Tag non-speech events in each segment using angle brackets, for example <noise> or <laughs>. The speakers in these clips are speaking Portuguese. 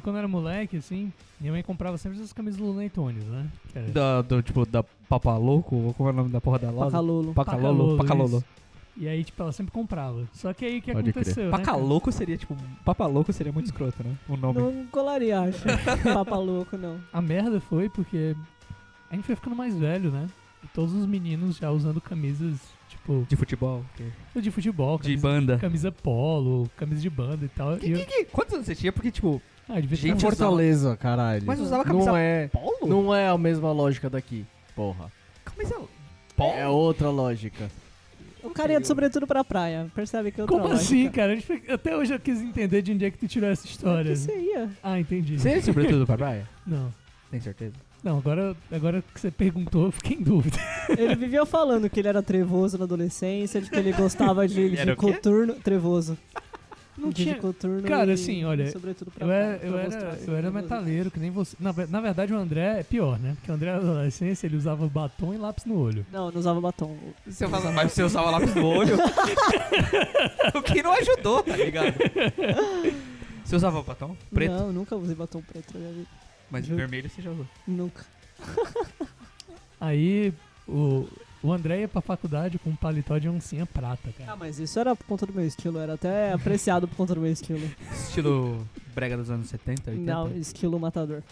Quando eu era moleque, assim, minha mãe comprava sempre essas camisas do Looney Tunes, né? Que era Da, do, tipo, da Papaloco, ou como é o nome da porra da loja? Pacalolo. Pacalolo. Pacalolo. E aí, tipo, ela sempre comprava. Só que aí o que Pode aconteceu? né? Pacaloco seria, tipo, Papaloco seria muito escroto, né? O nome. Não colaria, acho. <laughs> Papa louco, não. A merda foi porque a gente foi ficando mais velho, né? E todos os meninos já usando camisas, tipo, De futebol. que- de futebol, De camisa, banda. camisa polo, camisa de banda e tal. E eu, Quantos anos você tinha? Porque, tipo, ah, devia Gente, Fortaleza, caralho. Mas usava camisa não é, polo? não é a mesma lógica daqui, porra. Camisa É outra lógica. O carinha de sobretudo pra praia. Percebe que é outra Como lógica. assim, cara? Até hoje eu quis entender de onde é que tu tirou essa história. Que seria? Ah, entendi. Você é sobretudo pra praia? Não. Tem certeza? Não, agora, agora que você perguntou, eu fiquei em dúvida. <laughs> Ele vivia falando que ele era trevoso na adolescência, de que ele gostava de, de coturno. Trevoso. Não de, tinha. coturno. Cara, assim, olha, sobretudo pra Eu era, eu, pra era, eu era trevoso. metaleiro, que nem você. Na, na verdade, o André é pior, né? Porque o André, na adolescência, ele usava batom e lápis no olho. Não, não usava batom. Você usava, mas você usava lápis no olho? <laughs> o que não ajudou, tá ligado? Você usava batom? Preto? Não, nunca usei batom preto na minha vida. Mas Juro. vermelho você já usou. Nunca. Aí, o, o André ia pra faculdade com um paletó de oncinha prata, Ah, cara. mas isso era por conta do meu estilo, era até apreciado por conta do meu estilo. Estilo brega dos anos 70, 80? Não, estilo matador.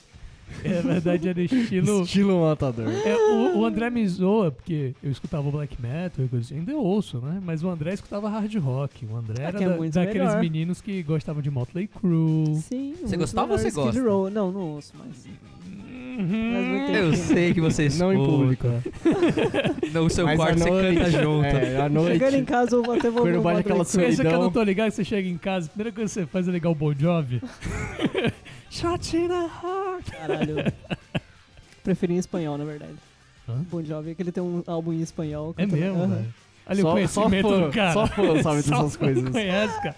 É, na verdade, era estilo. Estilo matador. É, o, o André me zoa, porque eu escutava black metal e coisa assim. Ainda eu ouço, né? Mas o André escutava hard rock. O André Ah, era é da- muito daqueles melhor. meninos que gostavam de Motley Crue. Sim. Você gostava ou você Skid gosta? Row. Não, não ouço mais. Uhum. Eu sei que você Não em público. No seu Mas quarto você noite- canta junto. É, à noite. Chegando em casa, eu vou até vou Quando bate aquela acha que eu Solidão. não tô ligado? Você chega em casa, a primeira coisa que você faz é ligar o Bon Jovi. <laughs> Shot in the heart. Caralho. <laughs> Preferi em espanhol, na verdade. Hã? Bon Jovi, que ele tem um álbum em espanhol. É cantando- mesmo, Aham. velho. Olha o Só- conhecimento só fã, do cara. só fã sabe <laughs> Só dessas fã coisas. conhece, cara.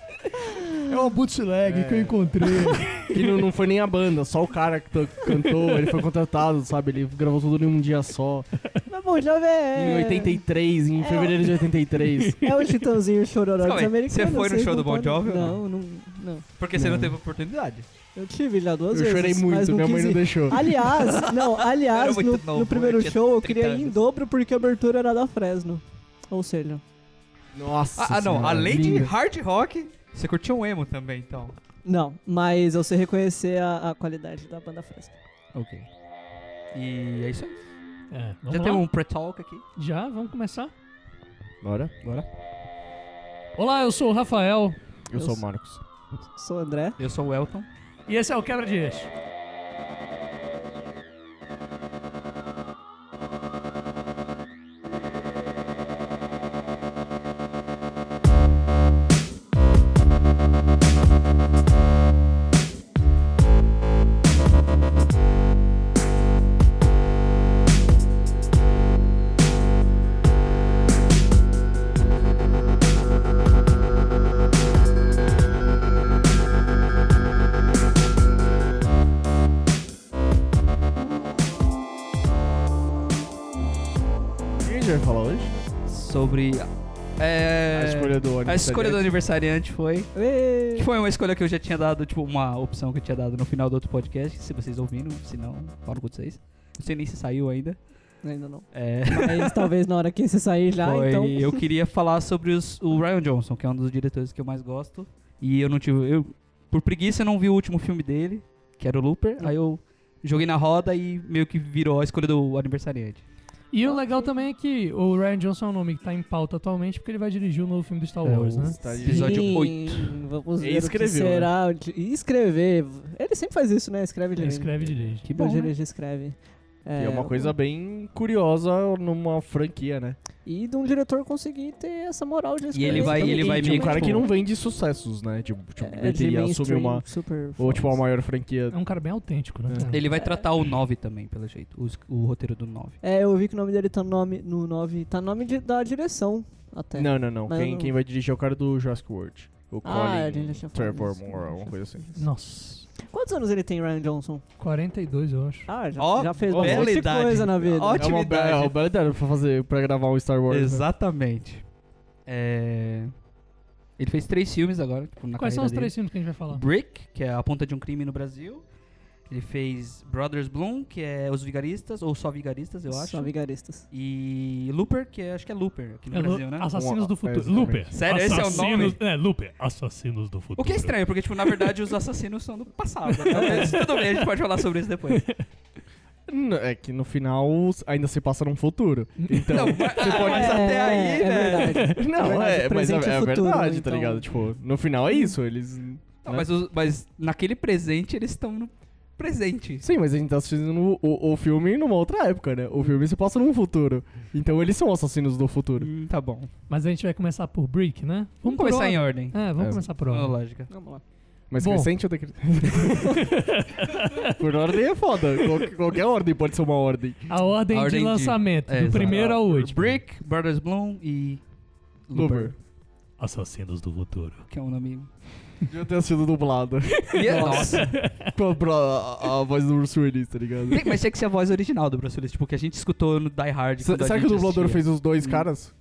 É uma bootleg É. que eu encontrei. <laughs> Que não, não foi nem a banda, só o cara que to- cantou, ele foi contratado, sabe? Ele gravou tudo em um dia só. Mas Bon Jovi é... Em 83, em É. fevereiro de 83. É o Chitãozinho Chororó Calma dos aí, americanos. você foi no vocês show não do Bon podem- Jovi ou Não, não, não. Porque você não Não. teve oportunidade. Eu tive já duas Eu vezes. chorei mas muito, minha mãe não deixou. Aliás, <laughs> não, aliás, no, novo, no primeiro eu show eu 30 queria ir em dobro porque a abertura era da Fresno. Ou seja, Nossa. Ah, ah, não. senhora, Além de hard rock, você curtiu um emo também, então. não, mas eu sei reconhecer a, a qualidade da banda Fresno. Ok. E é isso aí. É, Já lá? tem um pre-talk aqui. Já? Vamos começar? Bora? Bora. Olá, eu sou o Rafael. Eu, Eu sou o Marcos. Sou o André. Eu sou o Elton. E esse é o Quebra de Eixo. Sobre. É, A escolha do A escolha do aniversariante foi. Que foi uma escolha que eu já tinha dado, tipo, uma opção que eu tinha dado no final do outro podcast. Se vocês ouviram, se não, fala com vocês. Não sei nem se saiu ainda. Ainda não. É. Mas talvez na hora que esse sair já, Foi- então. Eu queria falar sobre os- o Ryan Johnson, que é um dos diretores que eu mais gosto. E eu não tive. Eu, por preguiça, eu não vi o último filme dele, que era o Looper. Aí eu joguei na roda e meio que virou a escolha do aniversariante. E o legal também é que o Ryan Johnson é um nome que tá em pauta atualmente porque ele vai dirigir o novo filme do Star É, Wars, né? Tá de- Episódio Sim, 8. Vamos E ver o que escreveu, será. de- E escrever. Ele sempre faz isso, né? Escreve Ele dirige. escreve e dirige. Que bom. né? dirige, escreve. E é uma coisa bem curiosa numa franquia, né? E de um diretor conseguir ter essa moral de escrever. ele vai- também. ele vai E meio um cara tipo- que não vende sucessos, né? Tipo, tipo é, bilheteria, assume uma... super Ou tipo a maior franquia. É um cara bem autêntico, né? É. Ele vai tratar o 9 também, pelo jeito. os- O, roteiro do 9. É, eu vi que o nome dele tá no nome, no 9. Tá no nome de- da direção até. Não, não, não. Mas Quem, não- quem vai dirigir é o cara do Jurassic World. O Ah, a Colin gente já falou Trevor Moore, já alguma coisa assim. Nossa. Quantos anos ele tem, Ryan Johnson? 42, eu acho. Ah, já, Ó, já fez ó, bela bastante idade. coisa na vida. Ó, É uma, be- é uma bela ideia pra, fazer, pra gravar um Star Wars. né? Exatamente. É... Ele fez três filmes agora, tipo, na Quais são os carreira três filmes que a gente vai falar? dele. Brick, que é A Ponta de um Crime no Brasil. Ele fez Brothers Bloom, que é Os Vigaristas, ou Só Vigaristas, eu acho. Só vigaristas. E Looper, que é, acho que é Looper aqui no É, Brasil, né? Assassinos do Futuro. exatamente. Looper. Sério, esse é o Assassinos- nome? É, Looper. Assassinos do Futuro. O que é estranho, porque, tipo, na verdade, os assassinos são do passado. <laughs> né? Tudo bem, a gente pode falar sobre isso depois. É que no final ainda se passa num futuro. Então, Não, mas, você pode. mas até aí, é velho. verdade. <laughs> Não, verdade, é, mas é, é futuro, verdade, tá então. ligado? Tipo, no final é isso, eles. Não, né? mas, os- mas naquele presente, eles estão no presente. Sim, mas a gente tá assistindo o, o filme numa outra época, né? O filme se passa num futuro. Então eles são assassinos do futuro. Hum, tá bom. Mas a gente vai começar por Brick, né? Vamos por começar em ordem. É, vamos É. começar por ordem. lógica. Vamos lá. Mas Bom. crescente ou decrescente? <laughs> Por ordem é foda. Qual- qualquer ordem pode ser uma ordem. A ordem, A ordem de de- lançamento, é, do exato. primeiro ao último. Brick, Brothers Bloom e Looper. Looper. Assassinos do Futuro. Que é um nome... Devia ter sido dublado. E é- Nossa. Com a, pro- a- a voz do Bruce Willis, tá ligado? Tem- Mas tinha que ser a voz original do Bruce Willis, tipo, que a gente escutou no Die Hard. Será que o dublador assistia. fez os dois caras?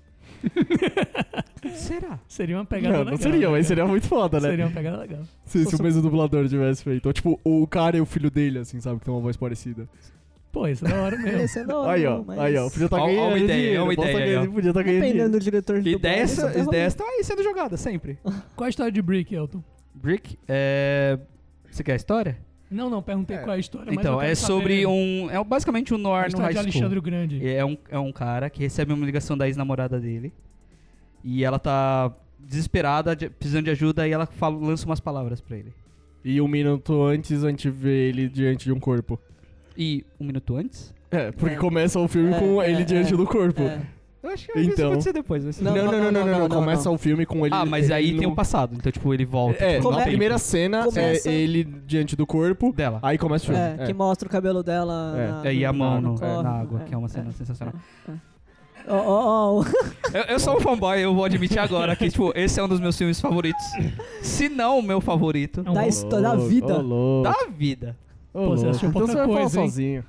Será? Seria uma pegada Não, legal. não seria, né, mas seria muito foda, né? Seria uma pegada legal. Se, se o mesmo dublador tivesse feito. Ou tipo, o cara e o filho dele, assim, sabe? Que tem uma voz parecida. Pô, isso é da hora mesmo. Esse é da hora, Aí, ó. mas... Aí, ó. Podia estar Ó, ó ganhando uma ideia, dinheiro. ó uma posso tá ideia aí, ganhando- ó. Podia estar ganhando Dependendo dinheiro. do diretor de dublagem, Ideias, rola. ideias estão aí sendo jogadas, sempre. <laughs> Qual a história de Brick, Elton? Brick, é... Você quer a história? Não, não, perguntei É. qual é a história, mas eu Então, quero é sobre saber um... É basicamente um a noir no high de school. Alexandre o Grande. É um, é um cara que recebe uma ligação da ex-namorada dele. E ela tá desesperada, de- precisando de ajuda, e ela fala- lança umas palavras pra ele. E um minuto antes a gente vê ele diante de um corpo. E um minuto antes? É, porque É. começa o filme É, com é, ele diante é. do corpo. É. Eu acho que vai Então. acontecer depois. Vai ser Não, Não, não, não, não, não, não, Começa não. o filme com ele. ah, mas aí ele tem no- o passado. Então, tipo, ele volta. É, tipo, na primeira cena Começa- é ele diante do corpo, dela. aí começa o filme. É, É. que mostra o cabelo dela É. na, É, e a mão no na água, É, que é uma cena é, sensacional. é, é. Ó, ó, ó. <laughs> Eu, eu sou um fanboy, eu vou admitir agora que, tipo, esse é um dos meus filmes favoritos. Se não o meu favorito É um Da história da vida. Da vida. Ô, Pô, você louco. assistiu Então pouca você vai falar hein? sozinho.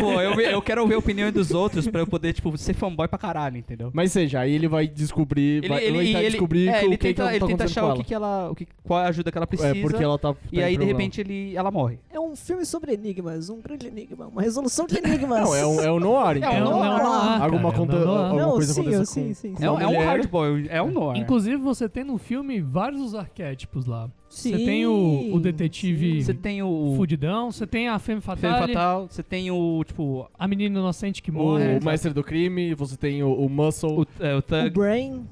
Pô, eu, eu quero ouvir a opinião dos outros pra eu poder, tipo, ser fanboy pra caralho, entendeu? Mas seja, aí ele vai descobrir, Ele, vai, ele, vai tentar ele, descobrir é, o ele que, tenta, que ele tá tenta acontecendo achar com o que, que ela, o que, qual é a ajuda que ela precisa. É, porque ela tá... E tá aí, em de repente, ele, ela morre. É um filme sobre enigmas, um grande enigma, uma resolução de enigmas. Não, é um, é um noir, então. É um noir. não, não, Alguma, cara, conta, não, não, alguma Não, coisa sim, aconteceu eu- com, sim, sim, com sim. É, um- é um hardboy, é um noir. Inclusive, você tem no filme vários arquétipos lá. Sim, Você tem o, o detetive Você tem o fudidão, você tem a Femme Femme Fatale, Fatal, você tem o, tipo, a menina inocente que O morre. mestre do crime, você tem o, o Muscle. o, é, o O Thug. Brain.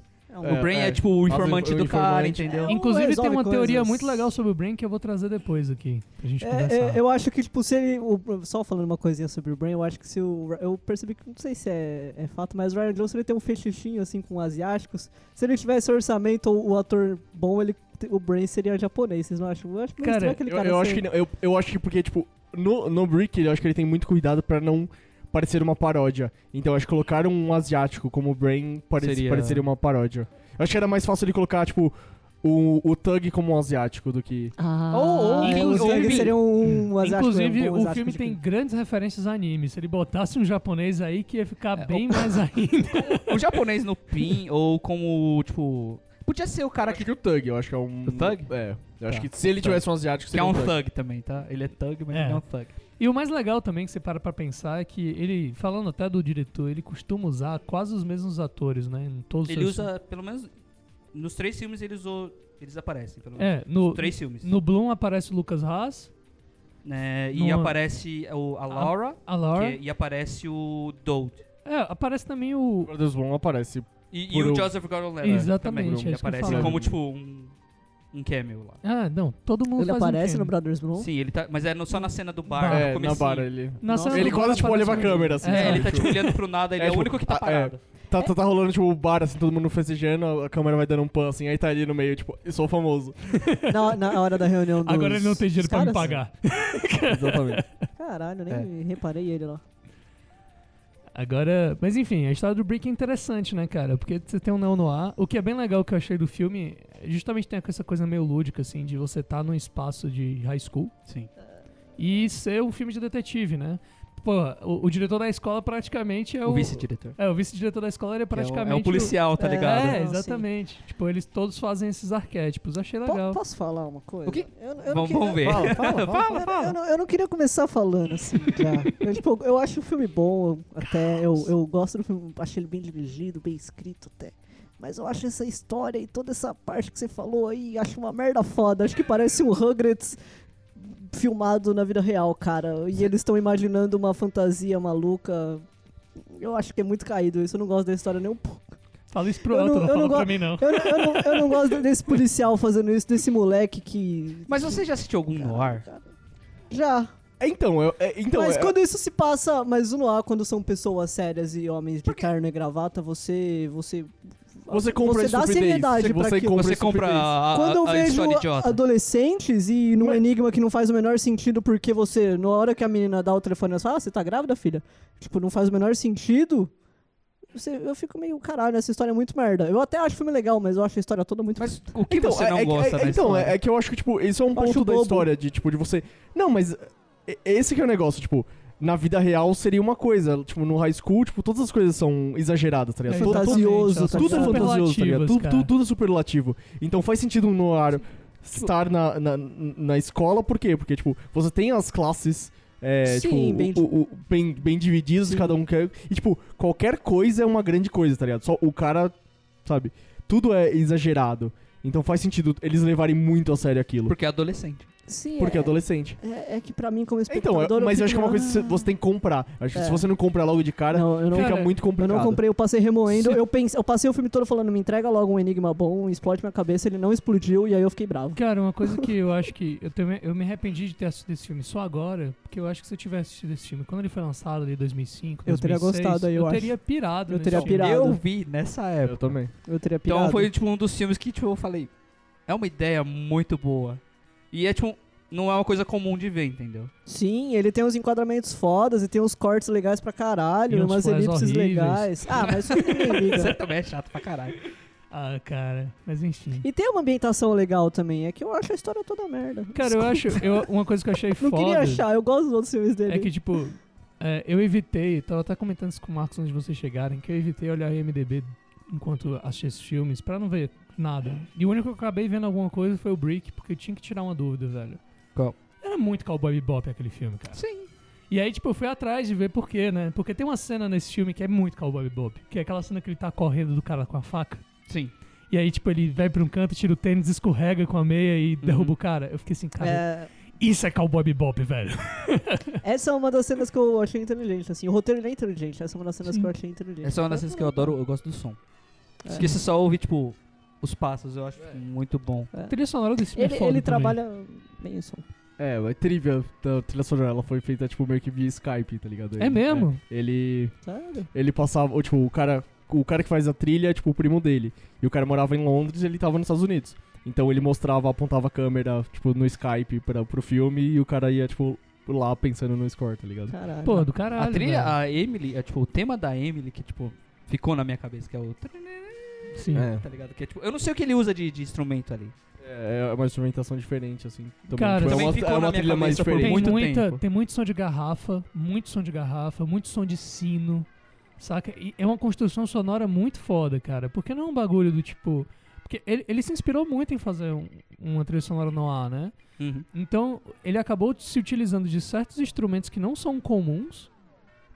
É um O Brain é, é. tipo o informante o do cara, entendeu? É um- Inclusive, tem uma teoria muito legal sobre o Brain que eu vou trazer depois aqui, pra gente É, conversar. é, eu acho que, tipo, se ele. o- só falando uma coisinha sobre o Brain, eu acho que se o. Eu percebi que, não sei se é, é fato, mas o Ryan Johnson ele tem um fechinho assim com asiáticos. Se ele tivesse orçamento ou o ator bom, ele, o Brain seria japonês, vocês não acham? Eu acho meio Cara, estranho aquele Eu, cara eu acho ser- que não, eu, eu acho que porque, tipo, no, no Brick, eu acho que ele tem muito cuidado pra não parecer uma paródia. Então, acho que colocar um asiático como o Brain parece, Seria- pareceria uma paródia. Eu acho que era mais fácil ele colocar, tipo, o, o Thug como um asiático do que... Ah, Ou- ou- é, ou- Thug seriam um asiático. Inclusive, um o asiático filme tem grandes referências a anime. Se ele botasse um japonês aí, que ia ficar É, bem mais <laughs> ainda. O japonês no pin, ou como, tipo... Podia ser o cara acho que, que o Thug, eu acho que é um... O Thug? É. Eu acho Tá. que se ele tivesse um asiático, que é seria um um Thug. thug também, tá? Ele é thug, mas É. ele é um thug. E o mais legal também que você para pra pensar é que ele, falando até do diretor, ele costuma usar quase os mesmos atores, né? Em todos os Ele seus usa, pelo menos, nos três filmes ele usou, eles aparecem, pelo É, menos. no, Três filmes. no Bloom aparece o Lucas Haas, né? E no- aparece o, a Laura, a Laura. que- é, e aparece o Dode. É, aparece também o. Brothers Bloom aparece. E, e o o- Joseph Gordon-Levitt Exatamente, também. é Ele aparece como, tipo, um, um cameo lá. Ah, não, todo mundo Ele faz um aparece no cameo. Brothers Bloom? Sim, ele tá, mas é no- só na cena do bar, Bar. no é, na barra ele... Na Nossa. cena Ele do quase, bar tipo, olha pra aparece um- câmera, assim, É, É, ele tá tipo olhando pro nada, ele é, É, o tipo, único que tá ah, é. parado. Tá, tá, tá rolando, tipo, o bar, assim, todo mundo festejando, a câmera vai dando um pan, assim, aí tá ali no meio, tipo, eu sou famoso. <laughs> Na, na hora da reunião dos Agora ele não tem dinheiro pra me caras? pagar. <laughs> Exatamente. Caralho, nem É. reparei ele lá. Agora, mas enfim, a história do Brick é interessante, né, cara? Porque você tem um neo noir. O que é bem legal que eu achei do filme, é justamente tem essa coisa meio lúdica, assim, de você estar tá num espaço de high school Sim. e ser um filme de detetive, né? Porra, o, o diretor da escola praticamente é o. O vice-diretor. É, o vice-diretor da escola ele é Que é o- praticamente. É um policial, tá É, ligado? É, Não, exatamente. Tipo, eles todos fazem esses arquétipos. Achei legal. posso falar uma coisa? O quê? Eu, eu Vamos, queria- vamos ver. Fala, fala, <laughs> fala. Eu- Eu, não, eu não queria começar falando assim, já. Eu, tipo, eu acho o filme bom, até. Eu, eu gosto do filme, acho ele bem dirigido, bem escrito até. Mas eu acho essa história e toda essa parte que você falou aí, acho uma merda foda. Acho que parece um Rugrats filmado na vida real, cara. E <laughs> eles estão imaginando uma fantasia maluca. Eu acho que é muito caído isso, eu não gosto da história nem um pouco. Fala isso pro Eu outro, não- não, eu fala não pra mim, não. Eu, não- eu, não, eu não <laughs> gosto desse policial fazendo isso, desse moleque que. Mas você já assistiu algum noir? Já. Então, eu, é, então mas é- quando isso se passa, mas no ar, quando são pessoas sérias e homens de terno e gravata, você. Você, você compra você dá estupidez. seriedade você, pra você aquilo. Você compra a, a, Quando eu a vejo idiota. adolescentes e num Mas- enigma que não faz o menor sentido, porque você, na hora que a menina dá o telefone, ela fala, ah, você tá grávida, filha? Tipo, não faz o menor sentido. Você, eu fico meio, caralho, essa história é muito merda. Eu até acho o filme legal, mas eu acho a história toda muito Mas o que Então, você é- não é, gosta é, Então, história? é, é que eu acho que, tipo, isso é um Eu ponto da bobo. história de, tipo, de você... Não, mas é- esse que é o negócio, tipo... Na vida real seria uma coisa, tipo, no high school, tipo, todas as coisas são exageradas, tá ligado? É, fantasioso, tá tudo é fantasioso, tá ligado? Tudo, tudo, tudo é superlativo. Então faz sentido um noir estar na, na, na escola, por quê? Porque, tipo, você tem as classes. É, Sim, tipo, bem- o- o- bem, bem divididas, Sim. cada um quer. E, tipo, qualquer coisa é uma grande coisa, tá ligado? Só o cara, sabe? Tudo é exagerado. Então faz sentido eles levarem muito a sério aquilo. Porque é adolescente. Sim, Porque é é, adolescente. é, é que pra mim, como Então, espectador, eu- mas eu acho fico, que é uma coisa que você- tem que comprar. Acho que É. se você não comprar logo de cara, Não, eu não, fica Cara, muito eu complicado. não comprei, eu passei remoendo. Se- Eu, pense, eu passei o filme todo falando, me entrega logo um enigma bom, explode minha cabeça, ele não explodiu, e aí eu fiquei bravo. Cara, uma coisa que <laughs> eu acho que. Eu, também, eu me arrependi de ter assistido esse filme só agora, porque eu acho que se eu tivesse assistido esse filme quando ele foi lançado ali em 2005, Eu teria 2006, gostado aí, eu acho. teria pirado. Eu teria filme. pirado. Eu vi nessa época. Eu também. Eu teria pirado. Então foi tipo um dos filmes que tipo, eu falei, é uma ideia muito boa. E é tipo, não é uma coisa comum de ver, entendeu? Sim, ele tem uns enquadramentos fodas e tem uns cortes legais pra caralho, E umas elipses horríveis. legais. Ah, mas isso Você <laughs> também é chato pra caralho. Ah, cara. Mas enfim. E tem uma ambientação legal também, é que eu acho a história toda merda. Cara, eu acho. eu- uma coisa que eu achei <laughs> Não foda. queria achar, eu gosto dos outros filmes dele. É que, tipo, é, eu evitei, tava até comentando isso com o Marcos antes de vocês chegarem, que eu evitei olhar IMDB enquanto assistia esses filmes, pra não ver nada. E o único que eu acabei vendo alguma coisa foi o Brick, porque eu tinha que tirar uma dúvida, velho. Qual? Era muito Cowboy Bebop aquele filme, cara. Sim. E aí, tipo, eu fui atrás de ver por quê, né? Porque tem uma cena nesse filme que é muito Cowboy Bebop, que é aquela cena que ele tá correndo do cara com a faca. Sim. E aí, tipo, ele vai pra um canto, tira o tênis, escorrega com a meia e derruba o cara. Eu fiquei assim, cara, É, isso é Cowboy Bebop, velho. <laughs> essa é uma das cenas que eu achei inteligente, assim. O roteiro é inteligente, essa é uma das cenas Sim. que eu achei inteligente. Essa é uma das coisas que eu adoro, eu gosto do som. É. Você só ouve, tipo, os passos, eu acho muito bom. A trilha sonora desse filme Ele, é foda ele também. trabalha bem o som. É, a trivia da trilha sonora, ela foi feita, tipo, meio que via Skype, tá ligado? É Ele- mesmo? é, ele, Sério? ele passava, ou, tipo, o cara, o cara que faz a trilha é, tipo, o primo dele. E o cara morava em Londres e ele tava nos Estados Unidos. Então ele mostrava, apontava a câmera, tipo, no Skype pra, pro filme e o cara ia, tipo, lá pensando no score, tá ligado? Caralho. Pô, do caralho. a trilha, velho. a Emily, é, tipo, o tema da Emily que, tipo, ficou na minha cabeça, que é o... Sim. É. Tá ligado? Que é, tipo, eu não sei o que ele usa de, de instrumento ali. É, é uma instrumentação diferente, assim. Também, Cara, tipo, é também uma, ficou é uma trilha mais por Tem, diferente. muito muita, tempo. tem muito som de garrafa, muito som de garrafa, muito som de sino, saca? E é uma construção sonora muito foda, cara. Porque não é um bagulho do tipo. Porque ele, ele se inspirou muito em fazer um- uma trilha sonora no ar, né? Uhum. Então, ele acabou se utilizando de certos instrumentos que não são comuns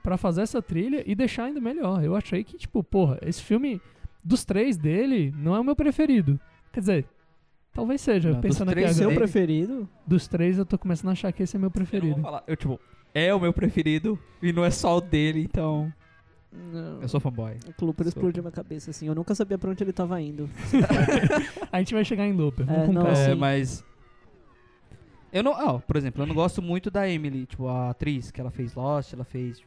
pra fazer essa trilha e deixar ainda melhor. Eu achei que, tipo, porra, esse filme dos três dele não é o meu preferido. Quer dizer, talvez seja, Não, dos pensando aqui três, Seu agora. dele- preferido? Dos três, eu tô começando a achar que esse é meu Eu, preferido. vou falar, eu, tipo, é o meu preferido e não é só o dele, então... Não. Eu sou fanboy. O Clube Sou. explodiu minha cabeça, assim. Eu nunca sabia pra onde ele tava indo. <laughs> A gente vai chegar em Looper. Vamos É, com não. É, mas. Eu não. Ah, por exemplo, eu não gosto muito da Emily, tipo, a atriz que ela fez Lost, ela fez.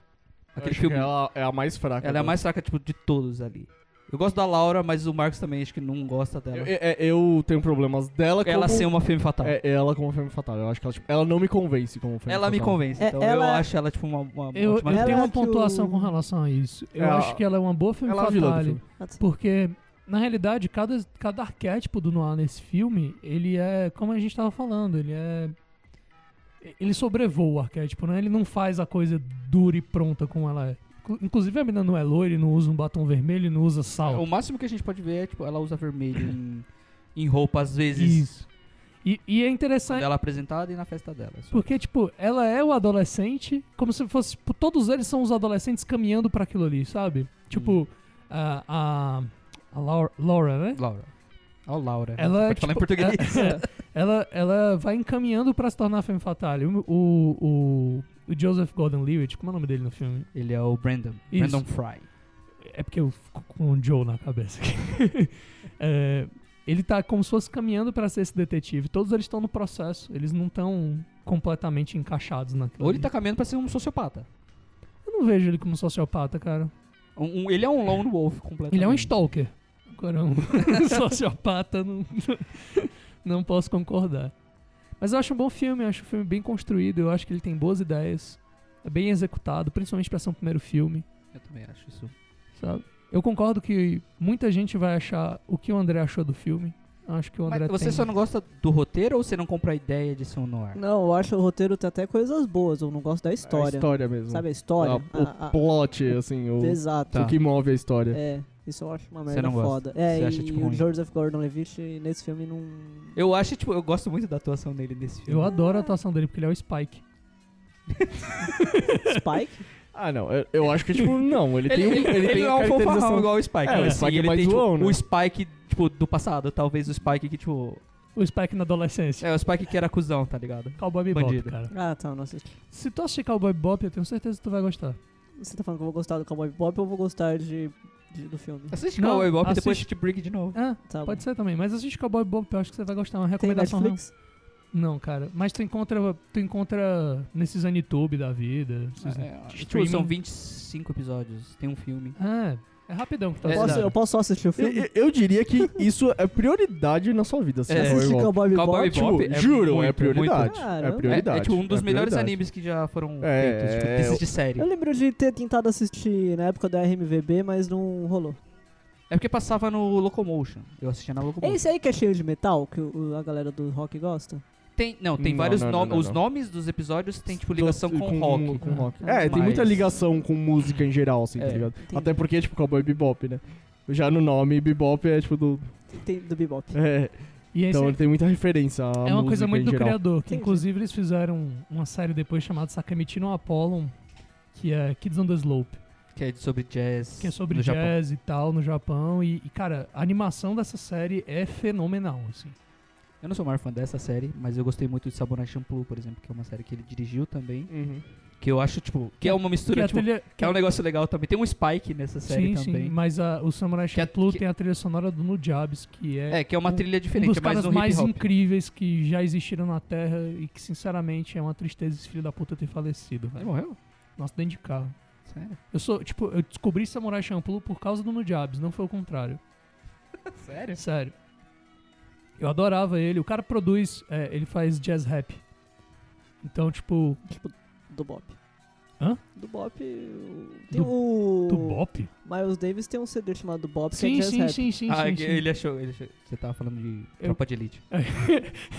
Aquele filme. Ela, ela é a mais fraca. é a mais fraca, tipo, de todos ali. Eu gosto da Laura, mas o Marcos também acho que não gosta dela. Eu, eu- eu tenho problemas dela como... ela ser uma femme fatal. É, ela como femme fatal. Eu acho que ela, tipo, ela não me convence como femme ela me fatal. convence, É, então eu ela- acho ela, tipo, uma, uma Eu, ótima eu Ela tenho é uma que pontuação o- com relação a isso. Eu É acho que ela é uma boa filme Ela é a vilã do fatale. filme. Porque, na realidade, cada, cada arquétipo do Noir nesse filme, ele é, como a gente tava falando, ele é. ele sobrevoa o arquétipo, né? Ele não faz a coisa dura e pronta como ela é. Inclu- Inclusive a menina não é loira, ele não usa um batom vermelho, ele não usa sal. O máximo que a gente pode ver é, tipo, ela usa vermelho em, <coughs> em roupa, às vezes, Isso. E, e é interessante. dela apresentada e na festa dela. só. Porque, tipo, ela é o adolescente, como se fosse. Tipo, todos eles são os adolescentes caminhando pra aquilo ali, sabe? Tipo, a. A, a Laura, Laura, né? Laura. Ó, Laura. Ela, pode falar em tipo, português. é- ela, ela vai encaminhando pra se tornar Femme Fatale. O, o, o, o Joseph Gordon-Levitt, como é o nome dele no filme? Ele é o Brandon. Isso. Brandon Fry. É porque eu fico com o Joe na cabeça aqui. <laughs> É, ele tá como se fosse caminhando pra ser esse detetive. Todos eles estão no processo. Eles não estão completamente encaixados naquilo. Ou ele ali. tá caminhando pra ser um sociopata. Eu não vejo ele como sociopata, cara. Um- um- ele é um lone wolf completamente. Ele é um stalker. Agora, um <laughs> sociopata, não, <laughs> não posso concordar. Mas eu acho um bom filme, eu acho um filme bem construído, eu acho que ele tem boas ideias. É bem executado, principalmente pra ser um primeiro filme, Eu também acho isso. sabe? Eu concordo que muita gente vai achar o que o André achou do filme. Eu Acho que o André Mas você tem... só não gosta do roteiro ou você não compra a ideia de ser um noir? Não, eu acho o roteiro tem até coisas boas, eu não gosto da A história. história mesmo. Sabe a história? A- A- a- o plot, assim, o, Exato. Tá. o que move a história. É, isso eu acho uma Você merda não gosta. foda. É, Você e acha, tipo, o ruim. Joseph Gordon-Levitt nesse filme não... Eu acho, tipo, eu gosto muito da atuação dele nesse filme. Eu adoro a atuação dele, porque ele é o Spike. <laughs> Spike? Ah, não. Eu, eu acho que, tipo, <laughs> não. Ele, Ele, tem, um- ele, tem não é um fanfarrão caracterização... igual o Spike, É, o mas Spike sim, é ele mais tem, tipo, zoão, né? o Spike, tipo, do passado. Talvez o Spike que, tipo... O Spike na adolescência. É, o Spike que era cuzão, tá ligado? Cowboy Bebop, Bandido. cara. Ah, tá, não assisti. Se tu assistir Cowboy Bebop, eu tenho certeza que tu vai gostar. Você tá falando que eu vou gostar do Cowboy Bebop ou eu vou gostar de, de- do filme? Assiste Não, Cowboy Bebop e assiste. depois assiste Brick de novo. Ah, Tá pode bom. ser também. Mas assiste Cowboy Bebop, eu acho que você vai gostar. Uma Tem recomendação Netflix? Não, cara. Mas tu encontra, tu encontra nesses YouTube da vida. esses É, tipo, streaming. são 25 episódios, tem um filme. Ah, é rapidão que tá É, Posso, avisado. eu posso só assistir o filme? eu- eu diria que isso é prioridade na sua vida. Assim, É. assistir Cowboy Bebop. Cowboy Bebop? Tipo, é juro, muito, é prioridade. muito. É prioridade. É, é tipo um dos é melhores prioridade. animes que já foram É, feitos, tipo, é, desses de série. Eu lembro de ter tentado assistir na época da RMVB, mas não rolou. É porque passava no Locomotion. Eu assistia na É Locomotion. esse aí que é cheio de metal, que o- a galera do rock gosta? Tem, não, tem Não, vários não, não, nomes. não, Os nomes dos episódios tem, tipo, ligação Do- com, rock. com rock. Ah, É, tem muita mas- ligação com música em geral, assim, tá É, ligado? entendi. Até porque, tipo, Cowboy Bebop, né? Já no nome, Bebop é, tipo, do... Tem do Bebop. É, E então ele tem muita referência à é uma coisa muito do geral. criador. Que Entendi. inclusive eles fizeram uma série depois chamada Sakamichi no Apollon, que é Kids on the Slope. Que é sobre jazz. Que é sobre no Japão. jazz e tal no Japão. E, e, cara, a animação dessa série é fenomenal, assim. Eu não sou o maior fã dessa série, mas eu gostei muito de Samurai Champloo, por exemplo, que é uma série que ele dirigiu também. Uhum. Que eu acho, tipo, que é uma Que mistura, a tipo, trilha, que é um negócio legal também. Tem um Spike nessa série sim, também. sim, mas a- o Samurai Que Champloo que- tem a trilha sonora do Nujabes, que é, É, que é uma um- trilha um diferente, dos é mais caras mais incríveis que já existiram na Terra e que, sinceramente, é uma tristeza esse filho da puta ter falecido, Ele morreu? Nossa, dentro de carro. Sério? Eu sou, tipo, eu descobri Samurai Champloo por causa do Nujabes, não foi o contrário. <laughs> Sério? Sério. Eu adorava ele. O cara produz, é, ele faz jazz rap. Então, tipo, Tipo, do Bop. Hã? Do Bop. Tem Do- o. do Bop? Miles Davis tem um CD chamado do Bop, que Sim, é jazz sim, rap. sim, sim, ah, sim, que sim. ele achou, ele achou. Você tava falando de Eu- Tropa de Elite. <laughs> Ele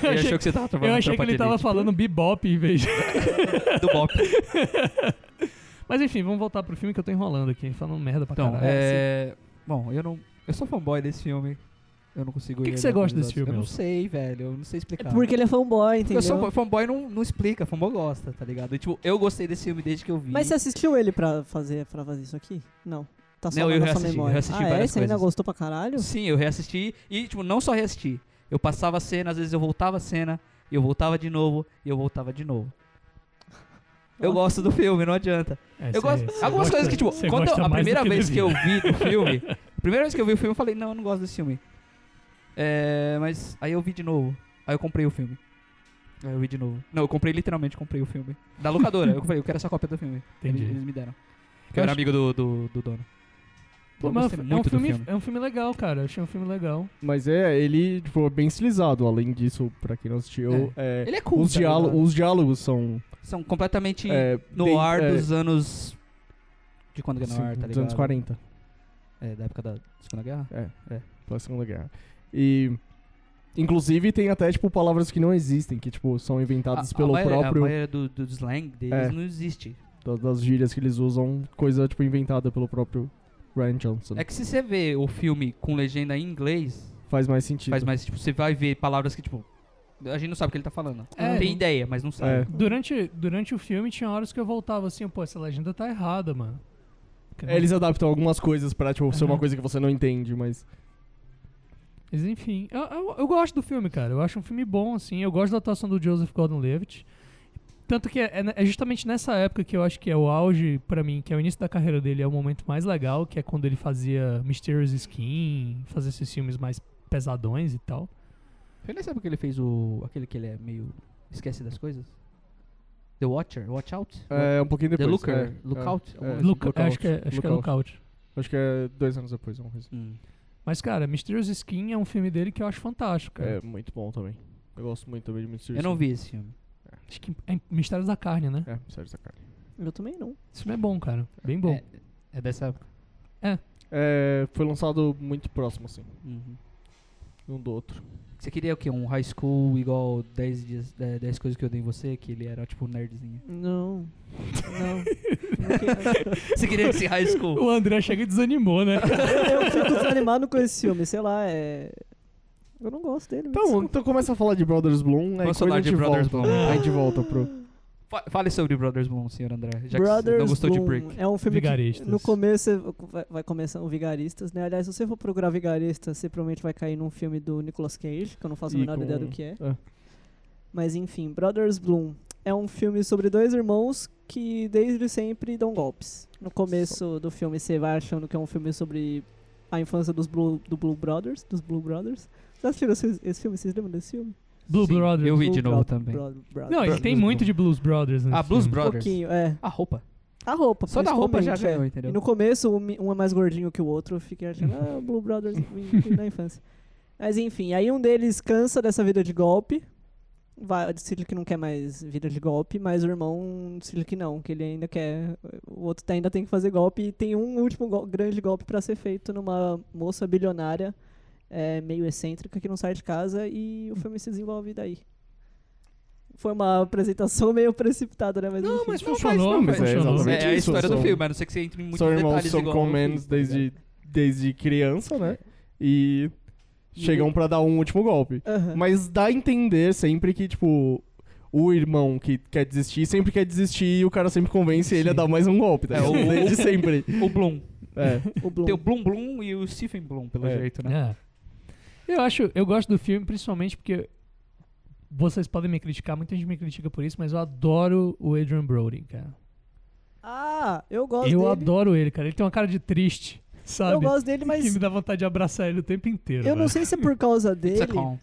achei, achou que você tava falando eu achei que ele tava Elite. falando bebop em vez de... <laughs> do Bop. <laughs> Mas enfim, vamos voltar pro filme que eu tô enrolando aqui, falando merda pra Então, caralho. é... Bom, eu não... Eu sou fanboy desse filme. Eu não consigo... Por que você gosta desse filme, Eu não sei, velho. Eu não sei É explicar. porque ele é fanboy, Porque eu entendeu? sou fanboy não, não explica, fanboy gosta, tá ligado? E, tipo, eu gostei desse filme desde que eu vi. Mas você assistiu ele pra fazer, pra fazer isso aqui? Não. Tá só Não, na eu nossa reassisti, eu memória. reassisti ah, é? Você ainda gostou pra caralho? Sim, eu reassisti e, tipo, não só reassisti. Eu passava a cena, às vezes eu voltava a cena, e eu voltava de novo, e eu voltava de novo. <laughs> Eu gosto do filme, não adianta. É, Eu gosto. cê Algumas gosta- coisas que, tipo, quando eu- a primeira vez que eu vi do <laughs> filme, a primeira vez que eu vi o filme, eu falei, não, eu não gosto desse filme. É, mas aí eu vi de novo. Aí eu comprei o filme. Aí eu vi de novo. Não, eu comprei literalmente, comprei o filme. Da locadora. eu falei, eu quero essa cópia do filme. Entendi. Eles, eles me deram. Porque Eu eu era acho- amigo do, do, do dono. Pô, mas é um filme, filme. é um filme legal, cara. Eu achei um filme legal. Mas é, ele, tipo, é bem estilizado. Além disso, pra quem não assistiu, é, Ele é cool, os, tá diálo- ligado? os diálogos são... São completamente É, no ar é, dos anos... De quando que é no ar, tá dos ligado? anos 40. É, da época da Segunda Guerra. É, É. pela Segunda Guerra. E Inclusive tem até, tipo, palavras que não existem, que, tipo, são inventadas A- pelo a maioria, próprio... A maioria do, do slang deles É. não existe. da- das gírias que eles usam, coisa, tipo, inventada pelo próprio Ryan Johnson. É que se você vê o filme com legenda em inglês, Faz mais sentido. faz mais, tipo, você vai ver palavras que, tipo, a gente não sabe o que ele tá falando. É. Tem ideia, mas não sabe. É. Durante, durante o filme tinha horas que eu voltava assim, pô, essa legenda tá errada, mano. É, Eles adaptam algumas coisas pra, tipo, ser uma Aham. coisa que você não entende, mas... Mas enfim, eu, eu, eu gosto do filme, cara. Eu acho um filme bom, assim. Eu gosto da atuação do Joseph Gordon-Levitt. Tanto que é, é justamente nessa época que eu acho que é o auge pra mim, que é o início da carreira dele, é o momento mais legal, que é quando ele fazia Mysterious Skin, fazia esses filmes mais pesadões e tal. Foi nessa época que ele fez o. aquele que ele é meio. esquece das coisas? The Watcher? Watch Out? É, um pouquinho The depois. Looker? é, Lookout? é, Alguma é, coisa Look- Lookout, acho que é, acho que é Lookout. Acho que é dois anos depois, uma coisa. Hum. Mas, cara, Mysterious Skin é um filme dele que eu acho fantástico, cara. É muito bom também. Eu gosto muito também de Mystery Eu não vi esse filme. Acho que é Mistérios da Carne, né? É, sério, essa cara. Eu também não. Esse filme é bom, cara. Bem bom. É, é dessa época. É, foi lançado muito próximo, assim, Uhum. um do outro. Você queria o quê? Um high school igual 10, dias, é, 10 coisas que eu dei em você? Que ele era tipo um nerdzinho. Não. Não. <laughs> Você queria esse high school? O André chega e desanimou, né? <laughs> eu, fico desanimado com esse filme, sei lá, é. Eu não gosto dele. Então, então começa a falar de Brothers Bloom, aí Vamos quando falar a de gente Brothers volta, Bloom. a gente volta pro... Fa- Fale sobre Brothers Bloom, senhor André. Já que Brothers você não gostou de Bloom Brick. É um filme que Vigaristas. no começo vai, vai começando Vigaristas, né? Aliás, se você for procurar Vigaristas, você provavelmente vai cair num filme do Nicolas Cage, que eu não faço a menor com- ideia do que é. é. Mas enfim, Brothers Bloom é um filme sobre dois irmãos que desde sempre dão golpes. No começo do filme você vai achando que é um filme sobre a infância dos Blue, do Blue Brothers, dos Blue Brothers. Já assistiram esse, esse filme? Vocês lembram desse filme? Blue Sim, Brothers. Eu vi Blue de novo Bro- também. Não, ele tem Blues muito de Blues Brothers nesse Ah, Blues filme. Um Brothers. pouquinho, é. A roupa. A roupa, Só da roupa já principalmente, ganhou, é. entendeu? E no começo, um, um é mais gordinho que o outro, eu fiquei achando, <laughs> ah, Blue Brothers na infância. Mas enfim, aí um deles cansa dessa vida de golpe, vai, decide que não quer mais vida de golpe, mas o irmão decide que não, que ele ainda quer, o outro tá- ainda tem que fazer golpe, e tem um último gol- grande golpe pra ser feito numa moça bilionária, é, meio excêntrica, que não sai de casa, e o filme se desenvolve daí. Foi uma apresentação meio precipitada, né? Mas Não, enfim. mas Não, funcionou, mas- mas é funcionou. exatamente É a história do são- filme, a não ser que você entre em muitos São irmãos detalhes são commandos filme, tá desde, desde criança, né? E E chegam pra dar um último golpe. Mas dá a entender sempre que, tipo, o irmão que quer desistir sempre quer desistir e o cara sempre convence ele a Sim. dar mais um golpe, tá É, o- Desde sempre. O Bloom. É. O Bloom. Tem o Bloom Bloom e o Stephen Bloom, pelo É. jeito, né? É. Eu acho, eu gosto do filme principalmente porque vocês podem me criticar, muita gente me critica por isso, mas eu adoro o Adrian Brody, cara. Ah, eu gosto Eu dele. adoro ele, cara. Ele tem uma cara de triste, sabe? Eu gosto dele, Que mas me dá vontade de abraçar ele o tempo inteiro. eu não velho. sei se é por causa It's dele. a con.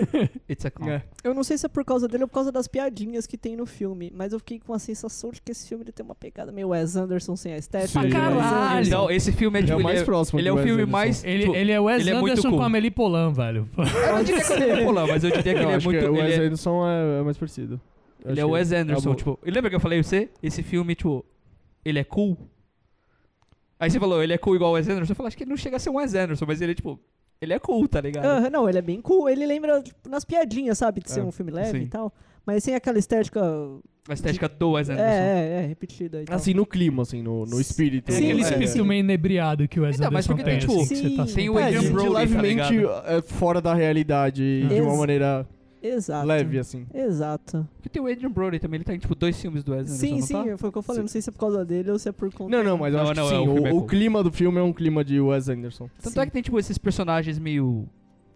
<laughs> It's a con. É. Eu não sei se é por causa dele ou por causa das piadinhas que tem no filme, mas eu fiquei com a sensação de que esse filme ele tem uma pegada meio Wes Anderson sem a estética. Sim. Caralho! Não, esse filme é É tipo. o mais ele próximo Ele é o Wes filme Anderson. mais. Ele, tipo, ele é Wes ele é Anderson cool. com a Amelie Polan, velho. <laughs> Eu não diria que ele é popular, mas eu diria que Eu ele é acho muito. que o Wes ele é- Anderson é, é mais parecido. Ele é o que Wes Anderson, é tipo. E lembra que eu falei pra você? Esse filme, tipo, ele é cool. Aí você falou, ele é cool igual o Wes Anderson. Eu falei, acho que ele não chega a ser um Wes Anderson, mas ele é, tipo, ele é cool, tá ligado? Aham, não, ele é bem cool. Ele lembra tipo, nas piadinhas, sabe? De ser É, um filme leve sim. e tal. Mas sem aquela estética. A estética do Wes É, Anderson. é, é, repetida e tal. Assim, no clima, assim, no, no espírito. É Sim, aquele espírito meio inebriado que o Wes Então, mas Anderson porque tem, tipo, assim, tá sim, tem o É, Adrian Brody, tá levemente é, fora da realidade, de uma maneira Exato. leve, assim. Exato. Porque tem o Adrian Brody também, ele tá em, tipo, dois filmes do Wes Anderson, Sim, não sim, tá? foi o que eu falei. Sim. Não sei se é por causa dele ou se é por conta. Não, não, mas eu Não, acho não, que é, sim. o é o, o cool. clima do filme é um clima de Wes Anderson. Tanto Sim. é que tem, tipo, esses personagens meio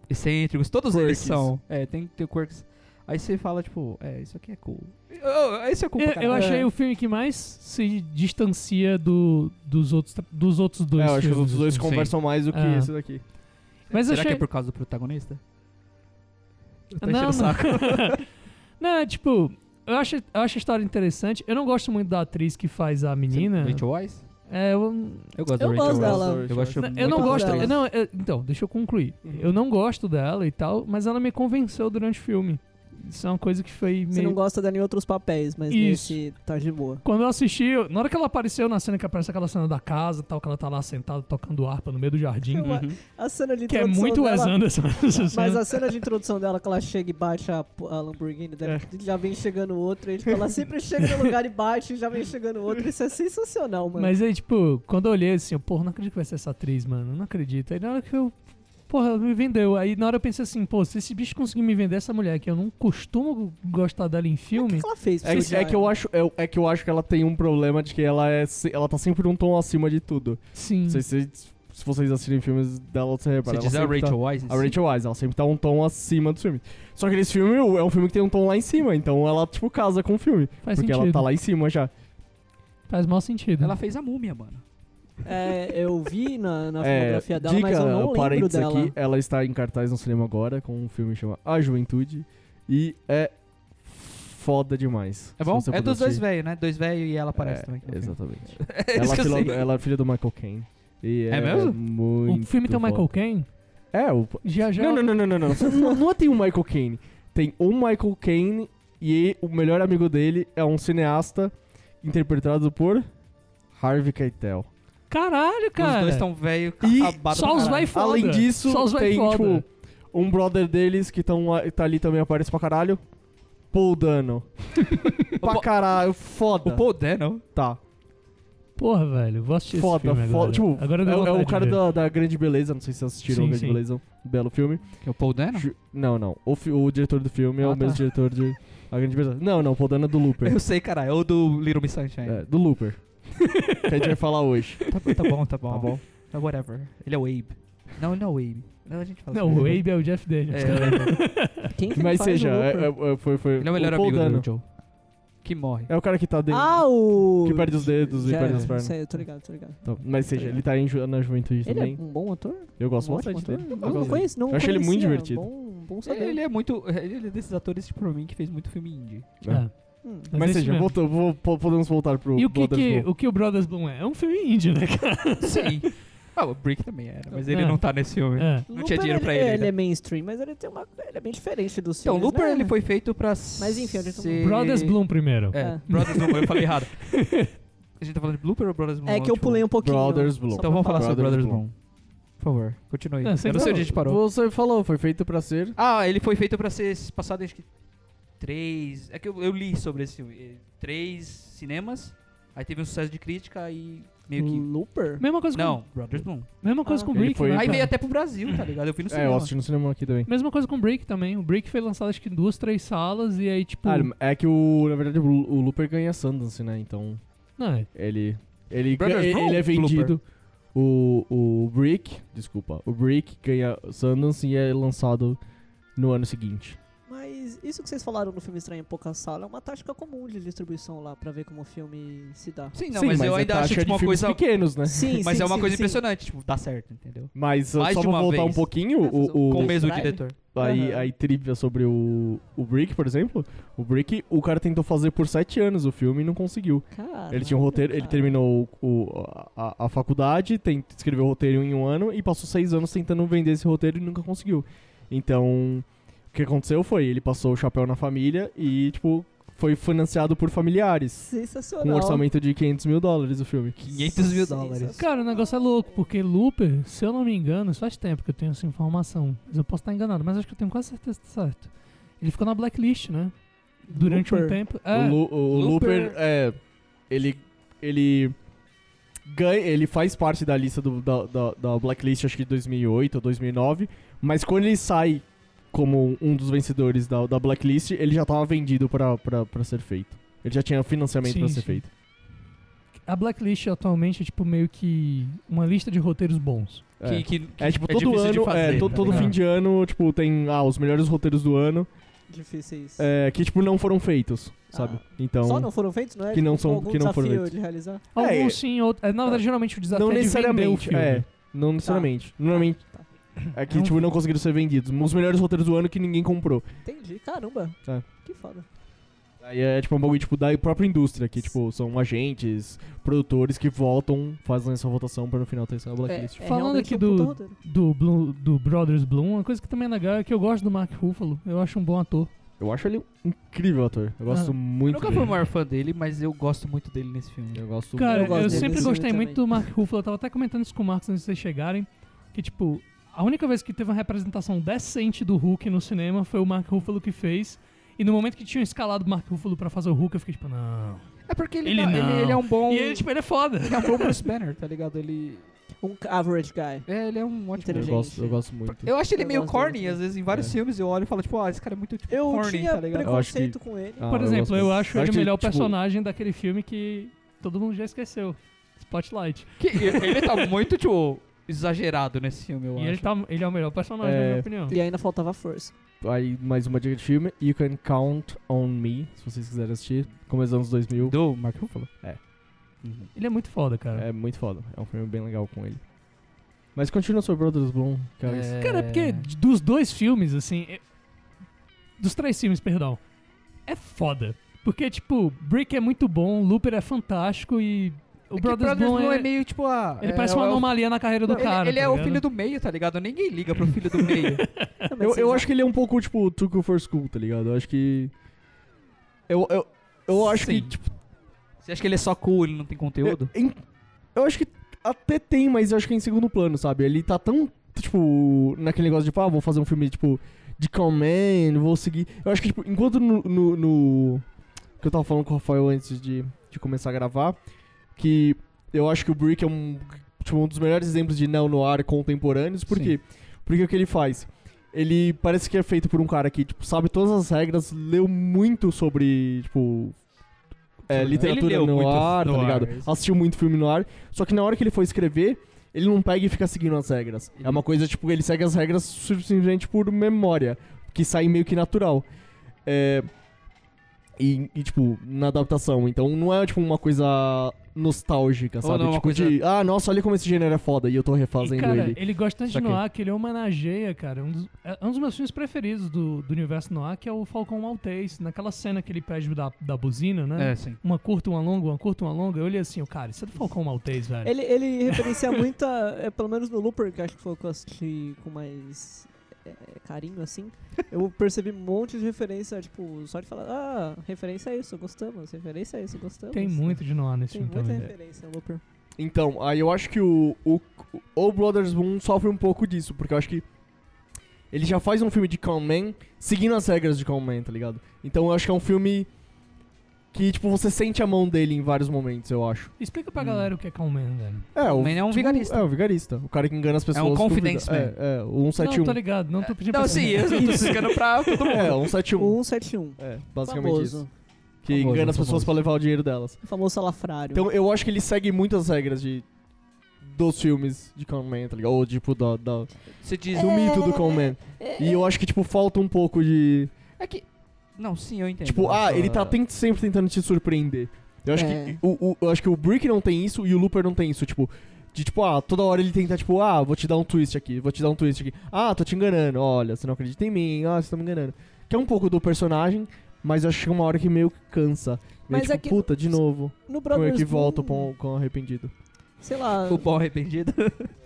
excêntricos, todos eles Quirks. são. É, tem, tem quirks. Aí você fala, tipo, é, isso aqui é cool. Oh, esse é cool pra Eu, eu achei É. o filme que mais se distancia do, dos, outros, dos outros dois é, eu acho que os outros dois assim. conversam mais do que É. esse daqui. Mas Será achei... que é por causa do protagonista? <laughs> Tá não, não. saco. <laughs> não, é tipo, eu acho, eu acho a história interessante. Eu não gosto muito da atriz que faz a menina. Rachel Weisz? É, eu, Eu gosto Eu da Rachel dela. Eu gosto eu muito não gosto gosto. dela. Não, eu- então, deixa eu concluir. Uhum. Eu não gosto dela e tal, mas ela me convenceu durante o filme. Isso é uma coisa que foi Você meio. não gosta dela em outros papéis, mas Isso. nesse tá de boa. Quando eu assisti, eu- na hora que ela apareceu na cena que aparece aquela cena da casa e tal, que ela tá lá sentada tocando harpa no meio do jardim. Uhum. A cena de Que é muito Wes dela, Anderson. essa Mas a cena de introdução dela, que ela chega e bate a, a Lamborghini dela, É. já vem chegando outro, e tipo, ela sempre chega no lugar e bate, e já vem chegando outro. Isso é sensacional, mano. Mas aí, tipo, quando eu olhei assim, eu, porra, não acredito que vai ser essa atriz, mano. Não acredito. Aí na hora que eu. Porra, ela me vendeu. Aí na hora eu pensei assim, pô, se esse bicho conseguir me vender essa mulher, que eu não costumo gostar dela em o filme. que ela fez? É, é que eu acho, é, é que eu acho que ela tem um problema de que ela é, se- ela tá sempre um tom acima de tudo. Sim. Não sei se, se vocês assistirem filmes dela, você repara. Você diz a tá- Rachel Wise? A Rachel Wise, ela sempre tá um tom acima dos filmes. Só que esse filme é um filme que tem um tom lá em cima, então ela, tipo, casa com o filme. Faz porque sentido. ela tá lá em cima já. Faz mal sentido. Ela fez a múmia, mano. É, eu vi na, na É, filmografia dela, dica, mas eu não lembro parênteses dela. aqui, ela está em cartaz no cinema agora, com um filme chamado A Juventude. E é foda demais. É bom? É dos dois velhos, né? Dois velhos e ela aparece É, também. Exatamente. É <laughs> ela, é filha, ela é filha do Michael Caine. E É é, mesmo? muito O filme tem o Michael. Caine? É, o... Já já. Não, não, não, não, não, não. Não, não tem o Michael Caine. Tem o Michael Caine e o melhor amigo dele é um cineasta interpretado por Harvey Keitel. Caralho, Os cara. dois estão velho, E acabado Só os vai foda. Além disso, os tem, foda. tipo, um brother deles que tão, tá ali também aparece pra caralho. Paul Dano. <laughs> pra caralho, foda. O Paul Dano. Tá, Porra, velho. Vou assistir esse foda, filme foda. agora. Tipo, agora é, é o de cara da, da Grande Beleza, não sei se vocês assistiram Sim, Grande sim. Beleza, um belo filme. Que é o Paul Dano? Ju- Não, não. O, o diretor do filme é Ah, o tá. mesmo diretor de A Grande Beleza. Não, não, o Paul Dano é do Looper. Eu sei, caralho. É o do Little Miss Sunshine. É, do Looper. <laughs> que a gente vai falar hoje. Tá, tá bom, tá bom. Tá bom? Tá whatever. Ele é o Abe. Não, ele não é o Abe. Não, a gente fala Não, o ele. Abe é o Jeff Daniels. É, <laughs> Quem que Mas faz seja, o é, é- é- foi, foi ele é o melhor Paul amigo Dano. do Joe. Que morre. É o cara que tá dentro. Ah, o... Que perde os dedos e perde as pernas. Sei, eu tô ligado, tô ligado. Então, mas seja, ele tá em ju- na juventude Ele também. é um bom ator? Eu gosto um bastante dele. Eu não conheço, não Eu achei ele muito divertido. Bom, bom saber. Ele é muito. Ele é desses atores, tipo, pra mim, que fez muito filme indie. É. É. Hum. Mas esse seja, mesmo. voltou, vou- po- podemos voltar pro E o que, Brothers que, Bloom. o que o Brothers Bloom é? É um filme indie, né, cara? <laughs> Sim. ah, o Brick também era, mas ele É. não tá nesse filme. É. Não tinha Looper, dinheiro pra ele. ele, Ele né? é mainstream, mas ele tem uma. Ele é bem diferente dos Então, o filmes. Looper né? ele foi feito pra. Mas enfim, a gente ser... Brothers Bloom primeiro. É, É. Brothers Bloom, eu falei errado. <laughs> A gente tá falando de Blooper ou Brothers Bloom? É que eu pulei um pouquinho. Brothers Bloom. Então vamos falar sobre Brothers Brothers Bloom. Por favor, continue. É, eu sem não sei onde a gente parou. Você falou, foi feito pra ser. Ah, ele foi feito pra ser passado, acho que. Três. É que eu, eu li sobre esse filme. Eh, Três cinemas. Aí teve um sucesso de crítica e meio que. Looper? Mesma coisa com, Não, Brothers Bloom. mesma coisa Ah. com o Ele Brick, foi- né, Aí veio até pro Brasil, tá ligado? Eu fui no É, cinema. eu assisti no cinema aqui também. Mesma coisa com o Brick também. O Brick foi lançado acho que em duas, três salas e aí, tipo... Ah, é que o, na verdade o, o Looper ganha Sundance, né? Então, Não, é- ele ele, Brothers ga- Bloom? ele é vendido o, o Brick, desculpa, o Brick ganha Sundance e é lançado no ano seguinte. Mas isso que vocês falaram no filme Estranho em Pouca Sala é uma tática comum de distribuição lá, pra ver como o filme se dá. Sim, não, Sim, mas, eu é ainda acho tipo, de uma filmes coisa. pequenos, né? Sim, <laughs> Mas sim, é uma sim, coisa sim. impressionante, tipo, dá certo, entendeu? Mas Mais só de pra uma voltar vez. um pouquinho, É, o, o, Com o mesmo Drive? diretor. aí, Aham. aí trivia sobre o, o Brick, por exemplo. O Brick, o cara tentou fazer por sete anos o filme e não conseguiu. Caralho, Ele tinha um roteiro, ele cara. terminou o, o- a, a faculdade, tem, escreveu o roteiro em um ano e passou seis anos tentando vender esse roteiro e nunca conseguiu. Então, que aconteceu foi, ele passou o chapéu na família e, tipo, foi financiado por familiares. Sensacional. Com um orçamento de 500 mil dólares o filme. 500 mil dólares. Cara, o negócio é louco, porque Looper, se eu não me engano, isso faz tempo que eu tenho essa informação. Mas eu posso estar enganado, mas acho que eu tenho quase certeza que tá certo. Ele ficou na blacklist, né? Durante um Looper. tempo. É, O, Lu- o Looper- Looper, é, ele, ele ganha, ele faz parte da lista do- da, da, da Blacklist, acho que de 2008 ou 2009, mas quando ele sai como um dos vencedores da, da Blacklist, ele já tava vendido pra ser feito. Ele já tinha financiamento pra ser feito. a blacklist atualmente é tipo meio que uma lista de roteiros bons. É. Que, que, que É tipo, todo difícil de ano, fazer, é, to- tá todo ligado? fim de ano, tipo, tem ah, os melhores roteiros do ano, Difíceis. é, que tipo não foram feitos, sabe? Então, Só não foram feitos, não é? que não Tipo, são- algum que não foram feitos. de realizar? Alguns É, sim, outros. é, na verdade, geralmente o desafio não é de vender o necessariamente, filme. é, não necessariamente. Normalmente Tá. É que É um- tipo não conseguiram ser vendidos. Os melhores roteiros do ano que ninguém comprou. Entendi. Caramba. É. Que foda. Aí é tipo um bagulho tipo da própria indústria, que tipo são agentes, produtores que votam, fazem essa votação pra no final ter essa blacklist. É, Falando realmente aqui um do-. Do, Bloom- do Brothers Bloom, uma coisa que também é legal é que eu gosto do Mark Ruffalo. Eu acho um bom ator. Eu acho ele um incrível ator. Eu gosto Ah. Eu muito nunca dele. fui o maior fã dele, mas eu gosto muito dele nesse filme. Eu gosto Cara, Eu eu, gosto dele sempre gostei muito do Mark Ruffalo. Eu tava até comentando isso com o Marcos antes de vocês chegarem. Que, tipo, a única vez que teve uma representação decente do Hulk no cinema foi o Mark Ruffalo que fez. E no momento que tinham escalado o Mark Ruffalo pra fazer o Hulk, eu fiquei tipo, não. É porque ele, Ele tá- não. ele, ele é um bom. E ele, tipo, ele é foda. ele é um bom Bruce Banner, tá ligado? Ele. Um average guy. É, ele é um ótimo. Eu Inteligente. gosto, eu gosto muito. Eu acho ele Eu meio corny, às vezes em vários É. filmes eu olho e falo, tipo, ah, esse cara é muito tipo, Eu corny, tinha tá ligado? Eu acho que- preconceito com ele. Ah, Por eu exemplo, eu muito. acho Eu ele o melhor tipo, personagem daquele filme que todo mundo já esqueceu. Spotlight. Que ele tá muito, tipo, exagerado nesse filme, eu e acho. ele, tá, ele é o melhor personagem, na É. minha opinião. E ainda faltava força. Aí, mais uma dica de filme. You Can Count On Me, se vocês quiserem assistir. Começo dos anos 2000. Do Mark Ruffalo? É. Uhum. Ele é muito foda, cara. É muito foda. É um filme bem legal com ele. Mas continua sobre Brothers Bloom, cara. É. Cara, é porque dos dois filmes, assim. é- Dos três filmes, perdão. É foda. Porque, tipo, Brick é muito bom, Looper é fantástico e. O É Brothers, Brothers Bloom é. é meio, tipo, ah... Ele é- parece é uma o- anomalia na carreira do Ele- cara. Ele, tá é o ligado? filho do meio, tá ligado? Ninguém liga pro filho do meio. <laughs> Eu, eu acho que ele é um pouco, tipo, Too Cool for School, tá ligado? Eu acho que... Eu, eu, eu acho Sim. que, tipo... Você acha que ele é só cool, ele não tem conteúdo? Eu, em- eu acho que até tem, mas eu acho que é em segundo plano, sabe? Ele tá tão, tipo, naquele negócio de, tipo, ah, vou fazer um filme, tipo, de Command, vou seguir... Eu acho que, tipo, enquanto no... no, no- que eu tava falando com o Rafael antes de, de começar a gravar, que eu acho que o Brick é um, tipo, um dos melhores exemplos de neo-noir contemporâneos, por quê? Porque o que ele faz? Ele parece que é feito por um cara que, tipo, sabe todas as regras, leu muito sobre, tipo... É, Ele literatura no ar, tá noir, ligado? isso. Assistiu muito filme no ar. Só que na hora que ele for escrever, ele não pega e fica seguindo as regras. É uma coisa, tipo, ele segue as regras simplesmente por memória, que sai meio que natural. É, e, e, tipo, na adaptação. Então não é, tipo, uma coisa nostálgica, sabe? não, tipo, coisa- de, ah, nossa, olha como esse gênero é foda, e eu tô refazendo E, cara, ele. ele gosta tanto de. Noir que ele homenageia, cara. Um dos, é um dos meus filmes preferidos do, do universo Noir, que é o Falcão Maltese. Naquela cena que ele pede da, da buzina, né? É, sim. Uma curta, uma longa, uma curta, uma longa. Eu olhei assim, o cara, isso é do Falcão Maltese, velho. Ele, ele referencia <laughs> muita, é, pelo menos no Looper, que acho que foi o que eu assisti com mais é, carinho, assim. Eu percebi um monte de referência, tipo, só de falar, ah, referência a isso, gostamos, referência a isso, gostamos. Tem muito de Noir nesse Tem filme muita também. referência, Looper. Então, aí eu acho que o, o, o Brothers Bloom sofre um pouco disso, porque eu acho que ele já faz um filme de Con Man seguindo as regras de Con Man, tá ligado? Então eu acho que é um filme que, tipo, você sente a mão dele em vários momentos, eu acho. Explica pra Hum. galera o que é Calman, velho. É, o, Man é um tipo, vigarista. É, o vigarista. O cara que engana as pessoas. com confidence vida. man. É, é, o Não, 171. tô ligado, não tô pedindo Não, pra sim, eu tô explicando pra todo <laughs> mundo. É, 171. O 171. É, basicamente famoso. isso. Que Famoso, engana as pessoas famoso. pra levar o dinheiro delas. O famoso salafrário. Então eu acho que ele segue muitas regras de dos filmes de Con Man, tá ligado? Ou tipo da, da- Você diz... do mito do Con Man. E eu acho que tipo falta um pouco de É que... Não, sim, eu entendo. tipo, ah, ele tá tent- sempre tentando te surpreender. Eu acho É. que o, o- eu acho que o Brick não tem isso e o Looper não tem isso, tipo, de tipo, ah, toda hora ele tenta tipo, ah, vou te dar um twist aqui, vou te dar um twist aqui. Ah, tô te enganando. Olha, você não acredita em mim. Ah, você tá me enganando. Que é um pouco do personagem, mas eu acho que é uma hora que meio que cansa. Meio, Mas tipo, é que- puta, de novo. No Como é Brothers que volta com, com arrependido. sei lá, O pau arrependido. <laughs>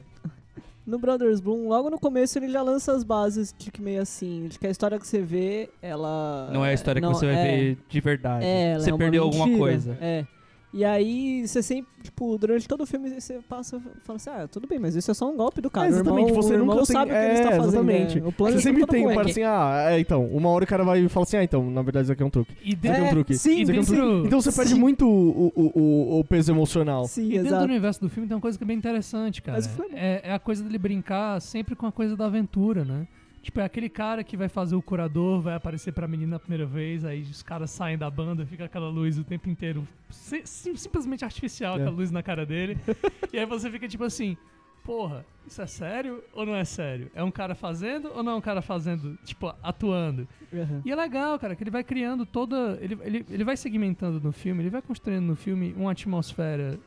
no Brothers Bloom, logo no começo ele já lança as bases de que meio assim, de que a história que você vê, ela... Não é a história não, que você vai é, ver de verdade. É, você é perdeu alguma mentira, coisa. É. E aí, você sempre, tipo, durante todo o filme, você passa e fala assim, ah, tudo bem, mas isso é só um golpe do cara. É, exatamente, irmão, você nunca tem- sabe o que ele é, está fazendo. exatamente. né? O plano Você já sempre tem, ele. assim, ah, é, então, uma hora o cara vai falar assim, ah, então, na verdade isso aqui é um truque. E Isso aqui é um É, truque. sim, Isso aqui é um truque. Então você perde sim. muito o, o, o, o peso emocional. Sim, E dentro do universo do filme tem uma coisa que é bem interessante, cara. Mas foi. É, é a coisa dele brincar sempre com a coisa da aventura, né? Tipo, é aquele cara que vai fazer o curador, vai aparecer pra menina a primeira vez, aí os caras saem da banda, fica aquela luz o tempo inteiro, sim- sim- simplesmente artificial, É. aquela luz na cara dele. <laughs> e aí você fica tipo assim, porra, isso é sério ou não é sério? É um cara fazendo ou não é um cara fazendo, tipo, atuando? Uhum. E é legal, cara, que ele vai criando toda. Ele, ele, ele vai segmentando no filme, ele vai construindo no filme uma atmosfera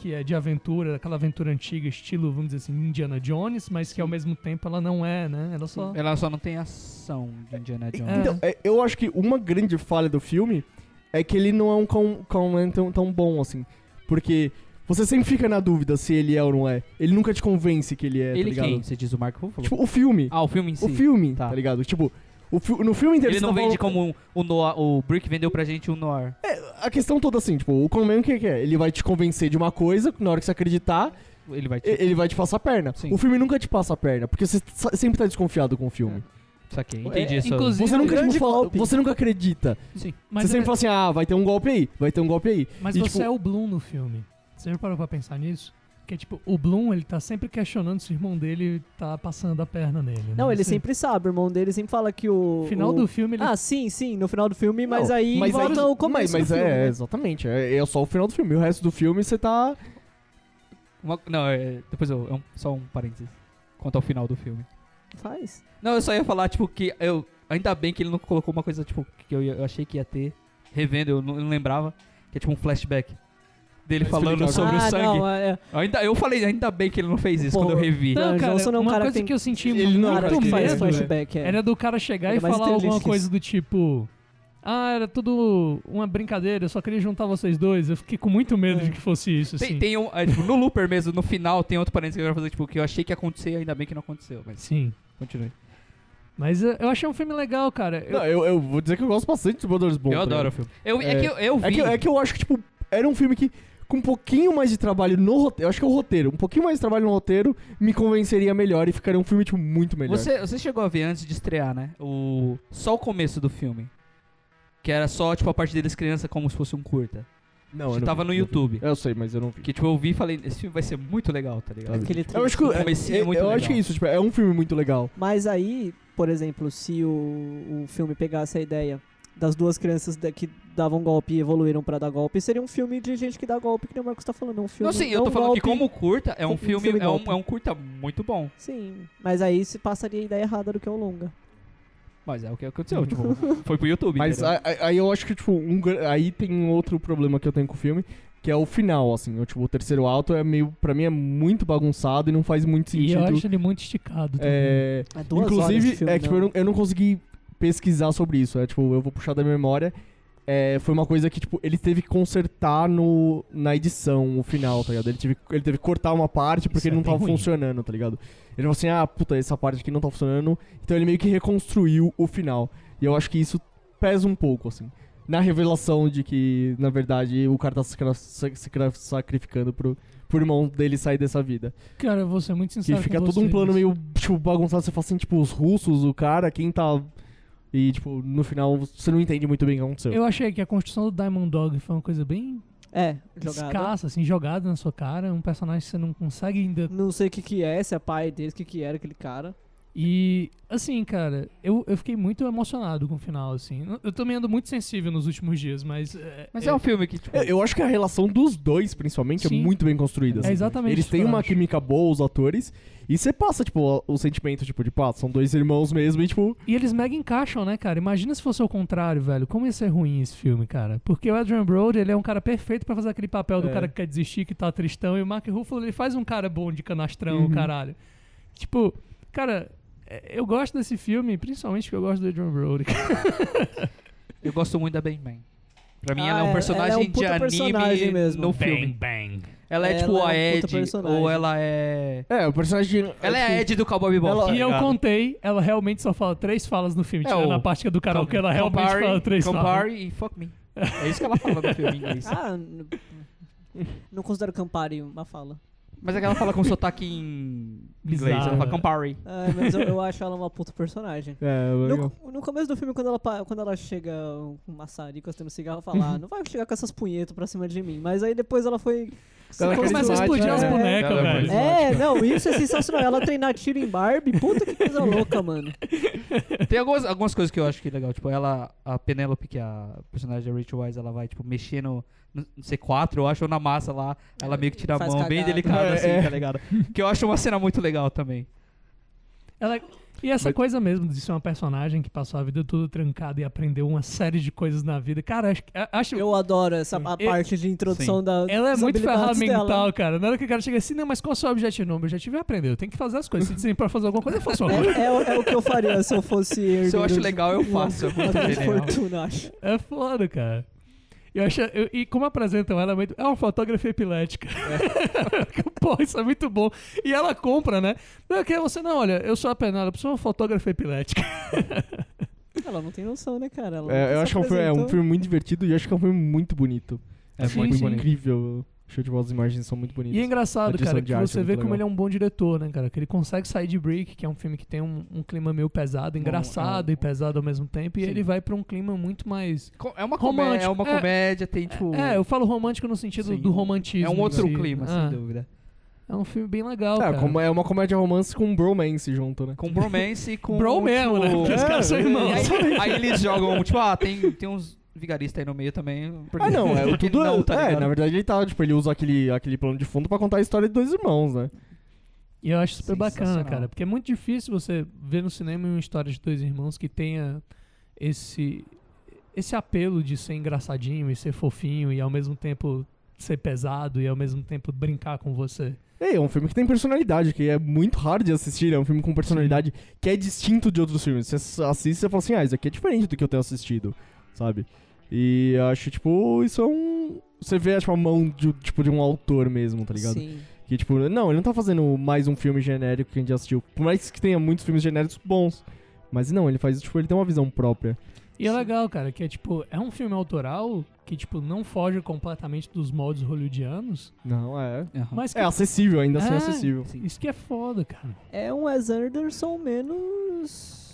que é de aventura, aquela aventura antiga, estilo, vamos dizer assim, Indiana Jones, mas que ao mesmo tempo ela não é, né? Ela só. Ela só não tem ação de Indiana Jones. É. Então, é, eu acho que uma grande falha do filme é que ele não é um Con- Conman tão, tão bom assim. Porque você sempre fica na dúvida se ele é ou não é. Ele nunca te convence que ele é, tá Ele ligado? quem? Você diz o Mark Ruffalo? Tipo, o filme. ah, o filme em si. o filme, Tá. tá. ligado? Tipo, o fi- no filme inteiro Ele não tá vende falando- como um, o noir, o Brick vendeu pra gente o noir. A questão toda assim, tipo, o Conan o que que é? Ele vai te convencer de uma coisa, na hora que você acreditar, Ele vai te... ele vai te passar a perna. Sim. O filme nunca te passa a perna, porque você sempre tá desconfiado com o filme. Saquei, entendi É, isso. inclusive- Você nunca, grande tipo, fala- você nunca acredita. Sim. Mas, você sempre é- fala assim, ah, vai ter um golpe aí, vai ter um golpe aí. mas E, você tipo- é o Bloom no filme. Você já parou pra pensar nisso? Que tipo, o Bloom, ele tá sempre questionando se o irmão dele tá passando a perna nele. né? Não, ele Você- sempre sabe, o irmão dele sempre fala que o. No final o- do filme, ele Ah, sim, sim, no final do filme, mas Não, aí mas volta aí- o começo Mas, mas do filme. é, né? exatamente. É, é só o final do filme. O resto do filme você tá. Uma- não, é, depois eu, é um- só um parênteses. Quanto ao final do filme. Faz. Não, eu só ia falar, tipo, que eu. Ainda bem que ele não colocou uma coisa, tipo, que eu, eu achei que ia ter. Revendo, eu não, eu não lembrava. Que é tipo um flashback. Dele Vai falando sobre ah, o sangue. Não, é, Ainda, eu falei, ainda bem que ele não fez isso Pô, quando eu revi. Não, Não, cara, Johnson é um uma cara coisa que que, tem- eu senti Ele muito não é um cara que faz medo flashback. É. era do cara chegar Ele e é mais falar alguma inteligente que coisa isso. do tipo... Ah, era tudo uma brincadeira, eu só queria juntar vocês dois. Eu fiquei com muito medo É. de que fosse isso, assim. Tem, tem um, é, tipo, no Looper mesmo, no final, tem outro parênteses que eu quero fazer, tipo, que eu achei que ia acontecer, ainda bem que não aconteceu. Mas Sim. continue. Mas eh, eu achei um filme legal, cara. Eu- Não, eu, eu vou dizer que eu gosto bastante do Brothers Bloom. eu tá adoro o ligado? filme. Eu, é, É. que eu, eu vi. É que, é que eu acho que, tipo, era um filme que, com um pouquinho mais de trabalho no roteiro, eu acho que é o roteiro, um pouquinho mais de trabalho no roteiro, me convenceria melhor e ficaria um filme, tipo, muito melhor. Você, você chegou a ver antes de estrear, né? O, só o começo do filme. Que era só, tipo, a parte deles criança como se fosse um curta. Não, eu que não tava vi, no. YouTube. Eu sei, mas eu não vi. Que, tipo, eu vi e falei, esse filme vai ser muito legal, tá ligado? Aquele Eu acho que é- é é- muito eu legal. acho que é isso, tipo, é um filme muito legal. Mas aí, por exemplo, se o, o filme pegasse a ideia das duas crianças que davam golpe e evoluíram pra dar golpe, seria um filme de gente que dá golpe, que nem o Marcos tá falando. É um filme. Não, sim, é eu tô um falando que golpe- como curta, é um filme, filme é, um, é um curta muito bom. Sim, mas aí se passaria a ideia errada do que é o longa. Mas é o que aconteceu, tipo, <laughs> foi pro YouTube. Mas entendeu? a- a- aí eu acho que, tipo, um aí tem outro problema que eu tenho com o filme, que é o final, assim. Eu, tipo, o terceiro alto é meio, pra mim, é muito bagunçado e não faz muito E sentido. eu acho ele muito esticado também. É, É duas horas inclusive, filme, é que, tipo, eu, não, eu não consegui pesquisar sobre isso. É, tipo, eu vou puxar da minha memória. É, foi uma coisa que, tipo, ele teve que consertar no, na edição, o final, tá ligado? Ele teve, ele teve que cortar uma parte porque Isso ele é não bem tava ruim. funcionando, tá ligado? Ele falou assim, ah, puta, essa parte aqui não tá funcionando. Então ele meio que reconstruiu o final. E eu acho que isso pesa um pouco, assim. Na revelação de que, na verdade, o cara tá se sacrificando pro, pro irmão dele sair dessa vida. Cara, eu vou ser muito Que sincero fica com todo um plano meio, tipo, bagunçado. Você fala assim, tipo, os russos, o cara, quem tá... E, tipo, no final, você não entende muito bem o que aconteceu. Eu achei que a construção do Diamond Dog foi uma coisa bem É, jogada. escassa, assim, jogada na sua cara. Um personagem que você não consegue ainda Não sei o que que é, se é pai dele, o que que era aquele cara. E, assim, cara, eu, eu fiquei muito emocionado com o final, assim. Eu também ando muito sensível nos últimos dias, mas. É, Mas é um filme que, tipo. Eu, eu acho que a relação dos dois, principalmente, Sim. é muito bem construída. É assim. exatamente Eles têm eu uma acho. química boa, os atores, e você passa, tipo, o, sentimento, tipo, de, pá, são dois irmãos mesmo, e, tipo... E eles mega encaixam, né, cara? Imagina se fosse o contrário, velho. Como ia ser ruim esse filme, cara? Porque o Adrian Brody, ele é um cara perfeito pra fazer aquele papel do É. cara que quer desistir, que tá tristão. E o Mark Ruffalo, ele faz um cara bom de canastrão, Uhum. caralho. Tipo, cara, é, eu gosto desse filme, principalmente porque eu gosto do Adrian Brody. <laughs> Eu gosto muito da Bang Bang. Pra mim, Ah, ela é um é- personagem é um de anime personagem mesmo. no Bang, filme. bang. Ela é Ela tipo é a Ed, personagem. ou ela é... É, o personagem... Ela é a Ed do Cowboy Bebop. ela- tá E eu ligado? contei, ela realmente só fala três falas no filme, É, tirando o- a parte que é do karaokê, ela realmente compare, fala três falas. compare e fuck me. É isso que ela fala no filme em inglês. Ah, n- não considero Campari uma fala. Mas é que ela fala com sotaque em inglês. Bizarro. Ela fala compare. Ah, mas eu, eu acho ela uma puta personagem. É, legal. No, no começo do filme, quando ela, pa- quando ela chega com maçarico, tendo cigarro, fala, ah, não vai chegar com essas punhetas pra cima de mim. Mas aí depois ela foi... Ela Começa a explodir as é. bonecas, Ela é velho. É, não, isso é sensacional. Ela treinar tiro em Barbie, puta que coisa louca, mano. Tem algumas, algumas coisas que eu acho que é legal. Tipo, ela, a Penelope, que é a personagem da Rachel Wise, ela vai, tipo, mexer no, no C4, eu acho, ou na massa lá. Ela meio que tira a mão, bem delicada, É, assim, é. tá ligado? Que eu acho uma cena muito legal também. Ela- E essa Mas- coisa mesmo de ser uma personagem que passou a vida toda trancada e aprendeu uma série de coisas na vida. Cara, acho, acho Eu adoro essa parte de introdução da. ela é muito ferramental, dela. cara. Na hora que o cara chega assim, não, mas qual é o seu objetivo? Não, o objetivo é aprender. Eu tenho que fazer as coisas. Se dizem pra fazer alguma coisa, eu faço uma coisa. É, é, o- é o que eu faria se eu fosse Se eu acho legal, eu faço. É uma muito fortuna, acho. É foda, cara. Eu acho, eu- e como apresentam ela, é muito- é uma fotógrafa epilética. <laughs> Pô, isso é muito bom. E ela compra, né? Não, que você não, olha, eu sou a penada, eu sou uma fotógrafa epilética. <laughs> Ela não tem noção, né, cara? Ela É, eu acho que é um é filme muito divertido e acho que é um filme muito bonito. É Sim, muito sim. incrível. Show de bola, as imagens são muito bonitas. E é engraçado, cara, que arte você é vê muito como legal. ele é um bom diretor, né, cara? Que ele consegue sair de Brick, que é um filme que tem um, um clima meio pesado, engraçado é um- e pesado ao mesmo tempo, e Sim. ele vai pra um clima muito mais. É uma comédia, é uma É. comédia, tem tipo. É, eu falo romântico no sentido Sim. do romantismo. é um outro si. clima, Ah, sem dúvida. É um filme bem legal, É, cara. como- é uma comédia romance com um bromance junto, né? Com bromance e com. Bro mesmo, né? Porque os É, caras são é, irmãos. Aí, aí eles jogam, tipo, ah, tem, tem uns vigaristas aí no meio também. porque- Ah, não, é <laughs> tudo. não, tá é, na verdade ele tá, tipo, ele usa aquele, aquele plano de fundo pra contar a história de dois irmãos, né? E eu acho super bacana, cara. Porque é muito difícil você ver no cinema uma história de dois irmãos que tenha esse, esse apelo de ser engraçadinho e ser fofinho e ao mesmo tempo ser pesado e ao mesmo tempo brincar com você. É, é um filme que tem personalidade, que é muito raro de assistir. É um filme com personalidade que é distinto de outros filmes. Você assiste e fala assim, ah, isso aqui é diferente do que eu tenho assistido, sabe? E eu acho, tipo, isso é um. Você vê, tipo, a mão de, tipo, de um autor mesmo, tá ligado? Sim. Que, tipo, não, ele não tá fazendo mais um filme genérico que a gente já assistiu. Por mais que tenha muitos filmes genéricos bons. Mas não, ele faz, tipo, ele tem uma visão própria. E é Sim. legal, cara, que é tipo, é um filme autoral que, tipo, não foge completamente dos moldes hollywoodianos, Não, é. Aham. mas que É acessível, ainda assim é É. acessível. isso que é foda, cara. É um Wes Anderson menos.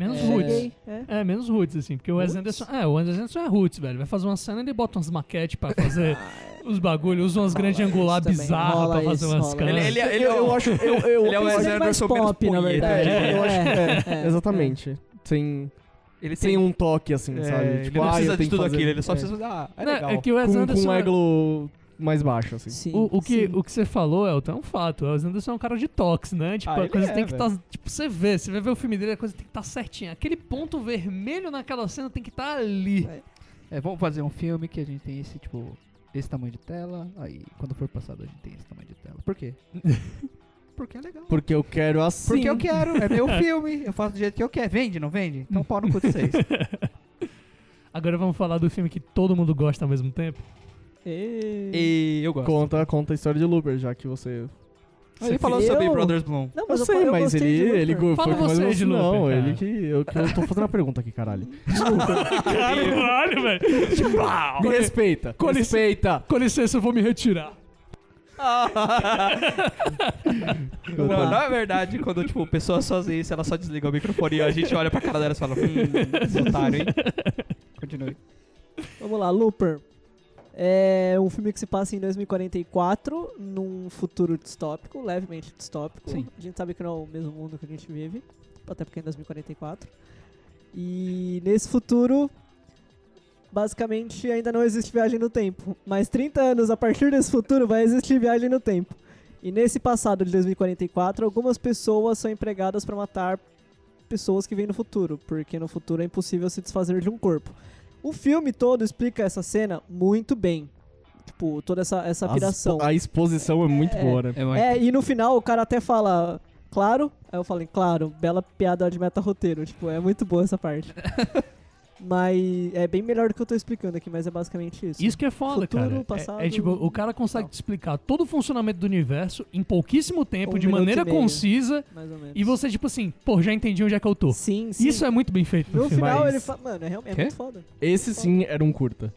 Menos é, roots. É. É, menos roots, assim, porque o Wes? Anderson, é, o Wes Anderson é roots, velho. Vai fazer uma cena e ele bota umas maquetes pra fazer <laughs> os bagulhos, usa umas grandes isso angular também, bizarras pra fazer isso, umas rola câmeras. Ele- ele- eu, eu acho. Eu, <laughs> eu, Ele é o Wes ele é Anderson menos pop, na verdade. É, eu acho que É, <laughs> é, exatamente. Sem, Ele sem tem um toque, assim, é, sabe? ele Tipo, não ah, precisa eu de tudo fazer- aquilo, ele só é. precisa. Ah, é Não, legal. é que o Wes com, com Anderson. um é- mais baixo, assim. Sim, O, o, que, sim. o que você falou, Elton, é um fato. O Wes Anderson é um cara de toques, né? Tipo, Ah, a coisa é, tem que estar. tipo, você vê, você vai ver o filme dele, a coisa tem que estar certinha. Aquele ponto vermelho naquela cena tem que estar ali. É. É, vamos fazer um filme que a gente tem esse, tipo, esse tamanho de tela, aí quando for passado a gente tem esse tamanho de tela. Por quê? <laughs> Porque é legal. Porque eu quero assim. Porque eu quero, é meu <laughs> filme, eu faço do jeito que eu quero. Vende, não vende? Então pau no cu de vocês. <laughs> Agora vamos falar do filme que todo mundo gosta ao mesmo tempo. E... E eu gosto. Conta, conta a história de Looper, já que você. Ele falou Eu- sobre Brothers Bloom. Não, Eu mas sei, eu mas ele, Looper. ele go- Fala foi você de gostou. Não, Looper, ele cara. que. Eu, que eu tô fazendo a pergunta aqui, caralho. <laughs> <laughs> Caralho, velho. Me respeita. com respeita. Com licença, eu vou me retirar. <laughs> Não, na verdade, quando, tipo, pessoas fazem isso, ela só desliga o microfone e a gente olha pra cara dela e fala, hum, esse otário, hein? Continue. Vamos lá, Looper. É um filme que se passa em 2044, num futuro distópico, levemente distópico. Sim. A gente sabe que não é o mesmo mundo que a gente vive, até porque é em 2044. E nesse futuro, basicamente ainda não existe viagem no tempo. Mas 30 anos a partir desse futuro vai existir viagem no tempo. E nesse passado de 2044, algumas pessoas são empregadas para matar pessoas que vêm no futuro, porque no futuro é impossível se desfazer de um corpo. O filme todo explica essa cena muito bem. Tipo, toda essa, essa As- piração. A exposição é muito É. boa, né? É, É, e no final o cara até fala, claro. Aí eu falei, claro, bela piada de meta-roteiro. Tipo, é muito boa essa parte. <laughs> mas é bem melhor do que eu tô explicando aqui, mas é basicamente isso. Isso que é foda, Futuro, cara. É- passado, é, tipo, o cara consegue te explicar todo o funcionamento do universo em pouquíssimo tempo, Um de maneira e meio. concisa, Mais ou menos. e você, tipo assim, pô, já entendi onde é que eu tô. Sim, sim. Isso é muito bem feito no, No filme. final Mas- ele fala, mano, é, realmente é Quê? muito foda. Esse sim era um curta.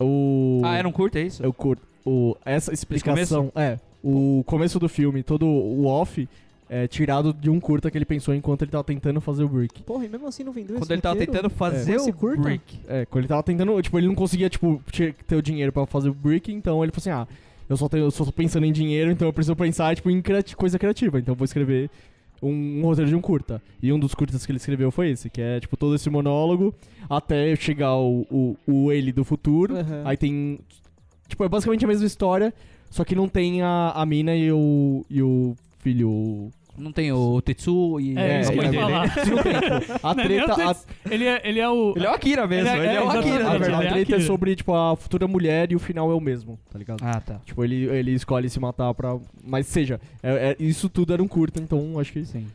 O. Ah, era um curto, é isso? Eu curto. O, essa explicação. É. O começo do filme, todo o off, é tirado de um curta que ele pensou enquanto ele tava tentando fazer o brick. Porra, e mesmo assim não vendeu Quando esse ele tava tentando fazer Esse o curta? Brick. É, quando ele tava tentando. Tipo, ele não conseguia, tipo, ti- ter o dinheiro pra fazer o brick, então ele falou assim: ah, eu só, tenho, eu só tô pensando em dinheiro, então eu preciso pensar, tipo, em criati- coisa criativa. Então eu vou escrever um, um roteiro de um curta. E um dos curtas que ele escreveu foi esse, que é, tipo, todo esse monólogo até chegar o, o, o ele do futuro. Aham. Aí tem. Tipo, é basicamente a mesma história, só que não tem a, a mina e o, e o filho. Não tem o Tetsu e É, a isso que eu ia falar. <laughs> A Não é nem o treta. a-. Ele é, ele é o. Ele é o Akira mesmo, Ele é- ele é, é, o. Akira. a, na a verdade. é treta é sobre, tipo, a futura mulher e o final é o mesmo, tá ligado? Ah, tá. Tipo, ele, ele escolhe se matar pra. Mas seja, é- é- isso tudo era um curta, então acho que Sim.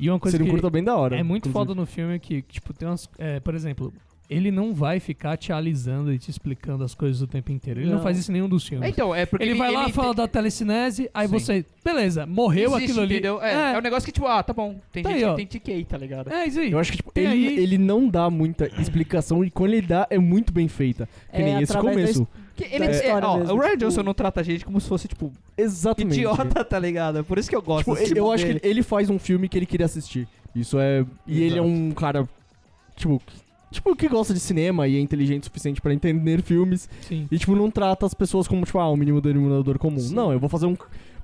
E uma coisa seria um que curta bem da hora. é muito inclusive. foda no filme que, tipo, tem umas. é, por exemplo, ele não vai ficar te alisando e te explicando as coisas o tempo inteiro. Ele não, Não. faz isso em nenhum dos filmes. Então, é porque ele, vai lá, ele fala tem- da telecinese, aí Sim. você. Beleza, morreu Existe, aquilo ali. Entendeu? É, é. um negócio que, tipo, ah, tá bom. Tem Tá gente aí, que tem TK, tá ligado? É isso aí. Eu acho que tipo, Tem ele, aí- ele não dá muita explicação e quando ele dá é muito bem feita. Que É nem esse através da começo. Que ele, Da é, história ó, mesmo, o Ryan tipo- Johnson não trata a gente como se fosse, tipo, Exatamente. idiota, tá ligado? Por isso que eu gosto Tipo, desse eu tipo acho que dele. ele, ele faz um filme que ele queria assistir. Isso é. E ele é Exato. um cara. Tipo. Tipo, que gosta de cinema e é inteligente o suficiente pra entender filmes. Sim. E, tipo, não trata as pessoas como, tipo, ah, o mínimo denominador comum. Sim. Não, eu vou fazer um.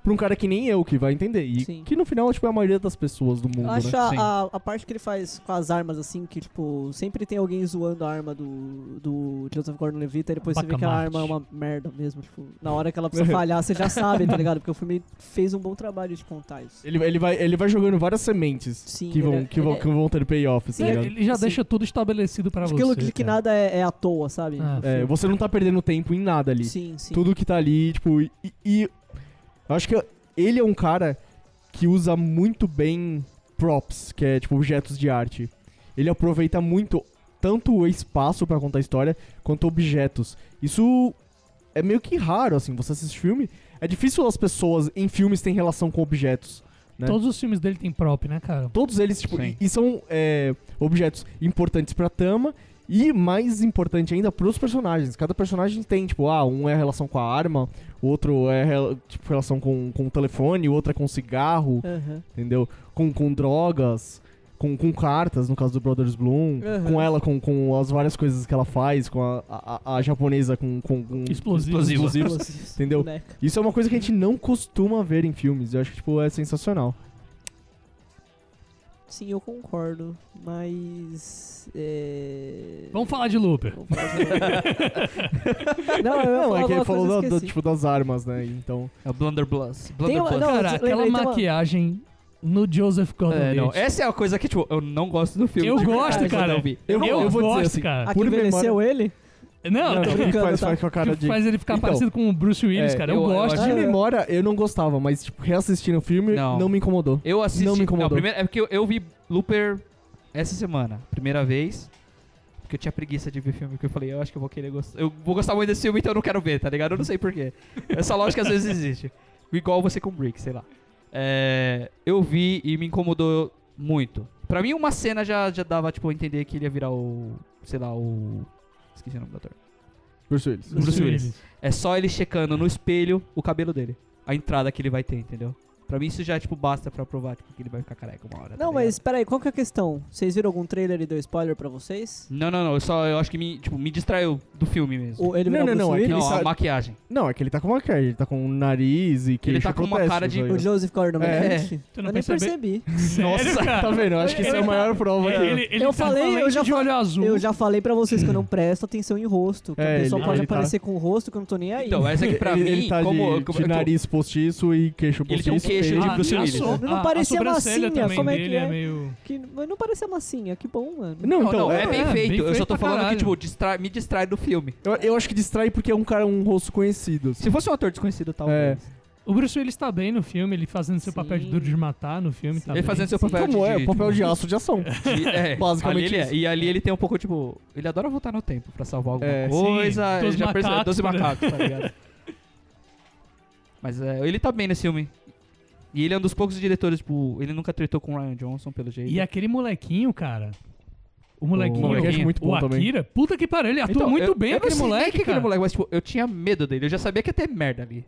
Pra um cara que nem eu, que vai entender. E Sim. que no final, tipo, é a maioria das pessoas do mundo, Eu acho né? a, a, a parte que ele faz com as armas, assim, que, tipo, sempre tem alguém zoando a arma do, do Joseph Gordon-Levitt, e depois você vê que a arma é uma merda mesmo, tipo, na hora que ela precisa falhar, você já sabe, tá ligado? Porque o filme fez um bom trabalho de contar isso. Ele, ele, vai, ele vai jogando várias sementes Sim, que, vão, ele é- que, vão, ele é- que vão ter payoff, Sim, tá Ele, já Sim. deixa tudo estabelecido pra você. Aquilo que, que nada é, é à toa, sabe? Ah. É, você não tá perdendo tempo em nada ali. Sim, sim. Tudo que tá ali, tipo, e, e eu acho que ele é um cara que usa muito bem props, que é tipo objetos de arte. Ele aproveita muito tanto o espaço pra contar a história quanto objetos. Isso é meio que raro assim, você assiste filme, é difícil as pessoas em filmes terem relação com objetos. né? Todos os filmes dele tem prop, né, cara? Todos eles, tipo, Sim. e, e são é, objetos importantes pra trama e mais importante ainda pros personagens. Cada personagem tem, tipo, ah, um é a relação com a arma, o outro é tipo, relação com, com o telefone, o outro é com cigarro, Aham. entendeu? Com, com drogas, com, com cartas, no caso do Brothers Bloom, Aham. com ela, com, com as várias coisas que ela faz, com a, a, a japonesa com, com, com Explosivo. Explosivo. Explosivos. Entendeu? Boneca. Isso é uma coisa que a gente não costuma ver em filmes. Eu acho que, tipo, é sensacional. Sim, eu concordo, mas... É... Vamos falar de Looper. Vamos falar de- <laughs> Não, eu Não, é que ele falou do- esqueci. tipo, das armas, né? Então. É o Blunderbuss. Tem uma- Blunderbuss. Cara, aquela maquiagem no Joseph É, Gordon-Levitt. não, essa é a coisa que, tipo, eu não gosto do filme. Eu de gosto, cara. Eu. Eu, Eu vou gosto, dizer assim, cara. Por envelheceu ele? Não, Não, brincando, faz, tá? faz com a cara que de. faz ele ficar Então, parecido com o Bruce Willis, é, cara. Eu, eu- eu gosto. De Ah, memória, eu não gostava, mas, tipo, reassistindo o filme, Não. não, me incomodou. Eu assisti. Não me incomodou. primeiro, é porque eu, eu vi Looper essa semana, primeira vez. Porque eu tinha preguiça de ver filme, que eu falei, eu acho que eu vou querer gostar. Eu vou gostar muito desse filme, então eu não quero ver, tá ligado? Eu não sei porquê. Essa lógica às vezes existe. Igual você com Brick, sei lá. É, eu vi e me incomodou muito. Pra mim, uma cena já, já dava, tipo, a entender que ele ia virar o. Sei lá, o. Esqueci o nome do ator. Bruce Willis. Bruce Willis. É só ele checando no espelho o cabelo dele. A entrada que ele vai ter, entendeu? Pra mim isso já, tipo, basta pra provar tipo, que ele vai ficar careca uma hora. tá Não, ligado? mas peraí, qual que é a questão? Vocês viram algum trailer e deu spoiler pra vocês? Não, não, não. Eu só eu acho que me, tipo, me distraiu do filme mesmo. Ou ele Não, não, não, é que Willis? não, ele a sabe- maquiagem. Não, é que ele tá com uma cara, ele tá com um nariz e que Ele tá com uma cara de- O Joseph Gordon-Levitt? Tu não Eu nem percebe- percebi. Nossa, cara? Tá vendo? Eu acho que isso é a Ele maior prova É, que. ele, ele Eu tá falei, com eu lente já de fa- olho azul. Eu já falei pra vocês que eu não presto atenção em rosto. Que É, a pessoa ele- pode ele tá- aparecer com o rosto que eu não tô nem aí. Então, essa aqui pra ele, mim, ele tá como, de, como- nariz postiço e queixo Ele postiço. tem um queixo de feio. Bruce Willis. Não parecia massinha, também como é que é? meio... Que, mas não parecia massinha, que bom, mano. Não, Não, então, não, é, é- bem é, feito. bem eu só tô falando caralho. que, tipo, distrai- me distrai do filme. eu, eu acho que distrai porque é um cara, um rosto conhecido. assim. Se fosse um ator desconhecido, talvez. O Bruce Willis tá bem no filme, ele fazendo seu Sim. papel de duro de matar no filme. Tá Ele bem. fazendo seu Sim. papel Como de, é? de- O papel de aço de ação. de- é, <laughs> Basicamente ali ele é. E ali ele tem um pouco, tipo... Ele adora voltar no tempo pra salvar alguma É, coisa. sim. ele Doze já percebeu. macacos, Doze por macacos, tá ligado? <laughs> Mas é, ele tá bem nesse filme. E ele é um dos poucos diretores, tipo... Ele nunca tretou com o Ryan Johnson, pelo jeito. E aquele molequinho, cara... O molequinho, molequinho é muito bom o também. Akira, puta que pariu, ele atua Então, muito eu- bem eu aquele moleque, que aquele moleque, mas tipo, eu tinha medo dele. Eu já sabia que ia ter merda ali.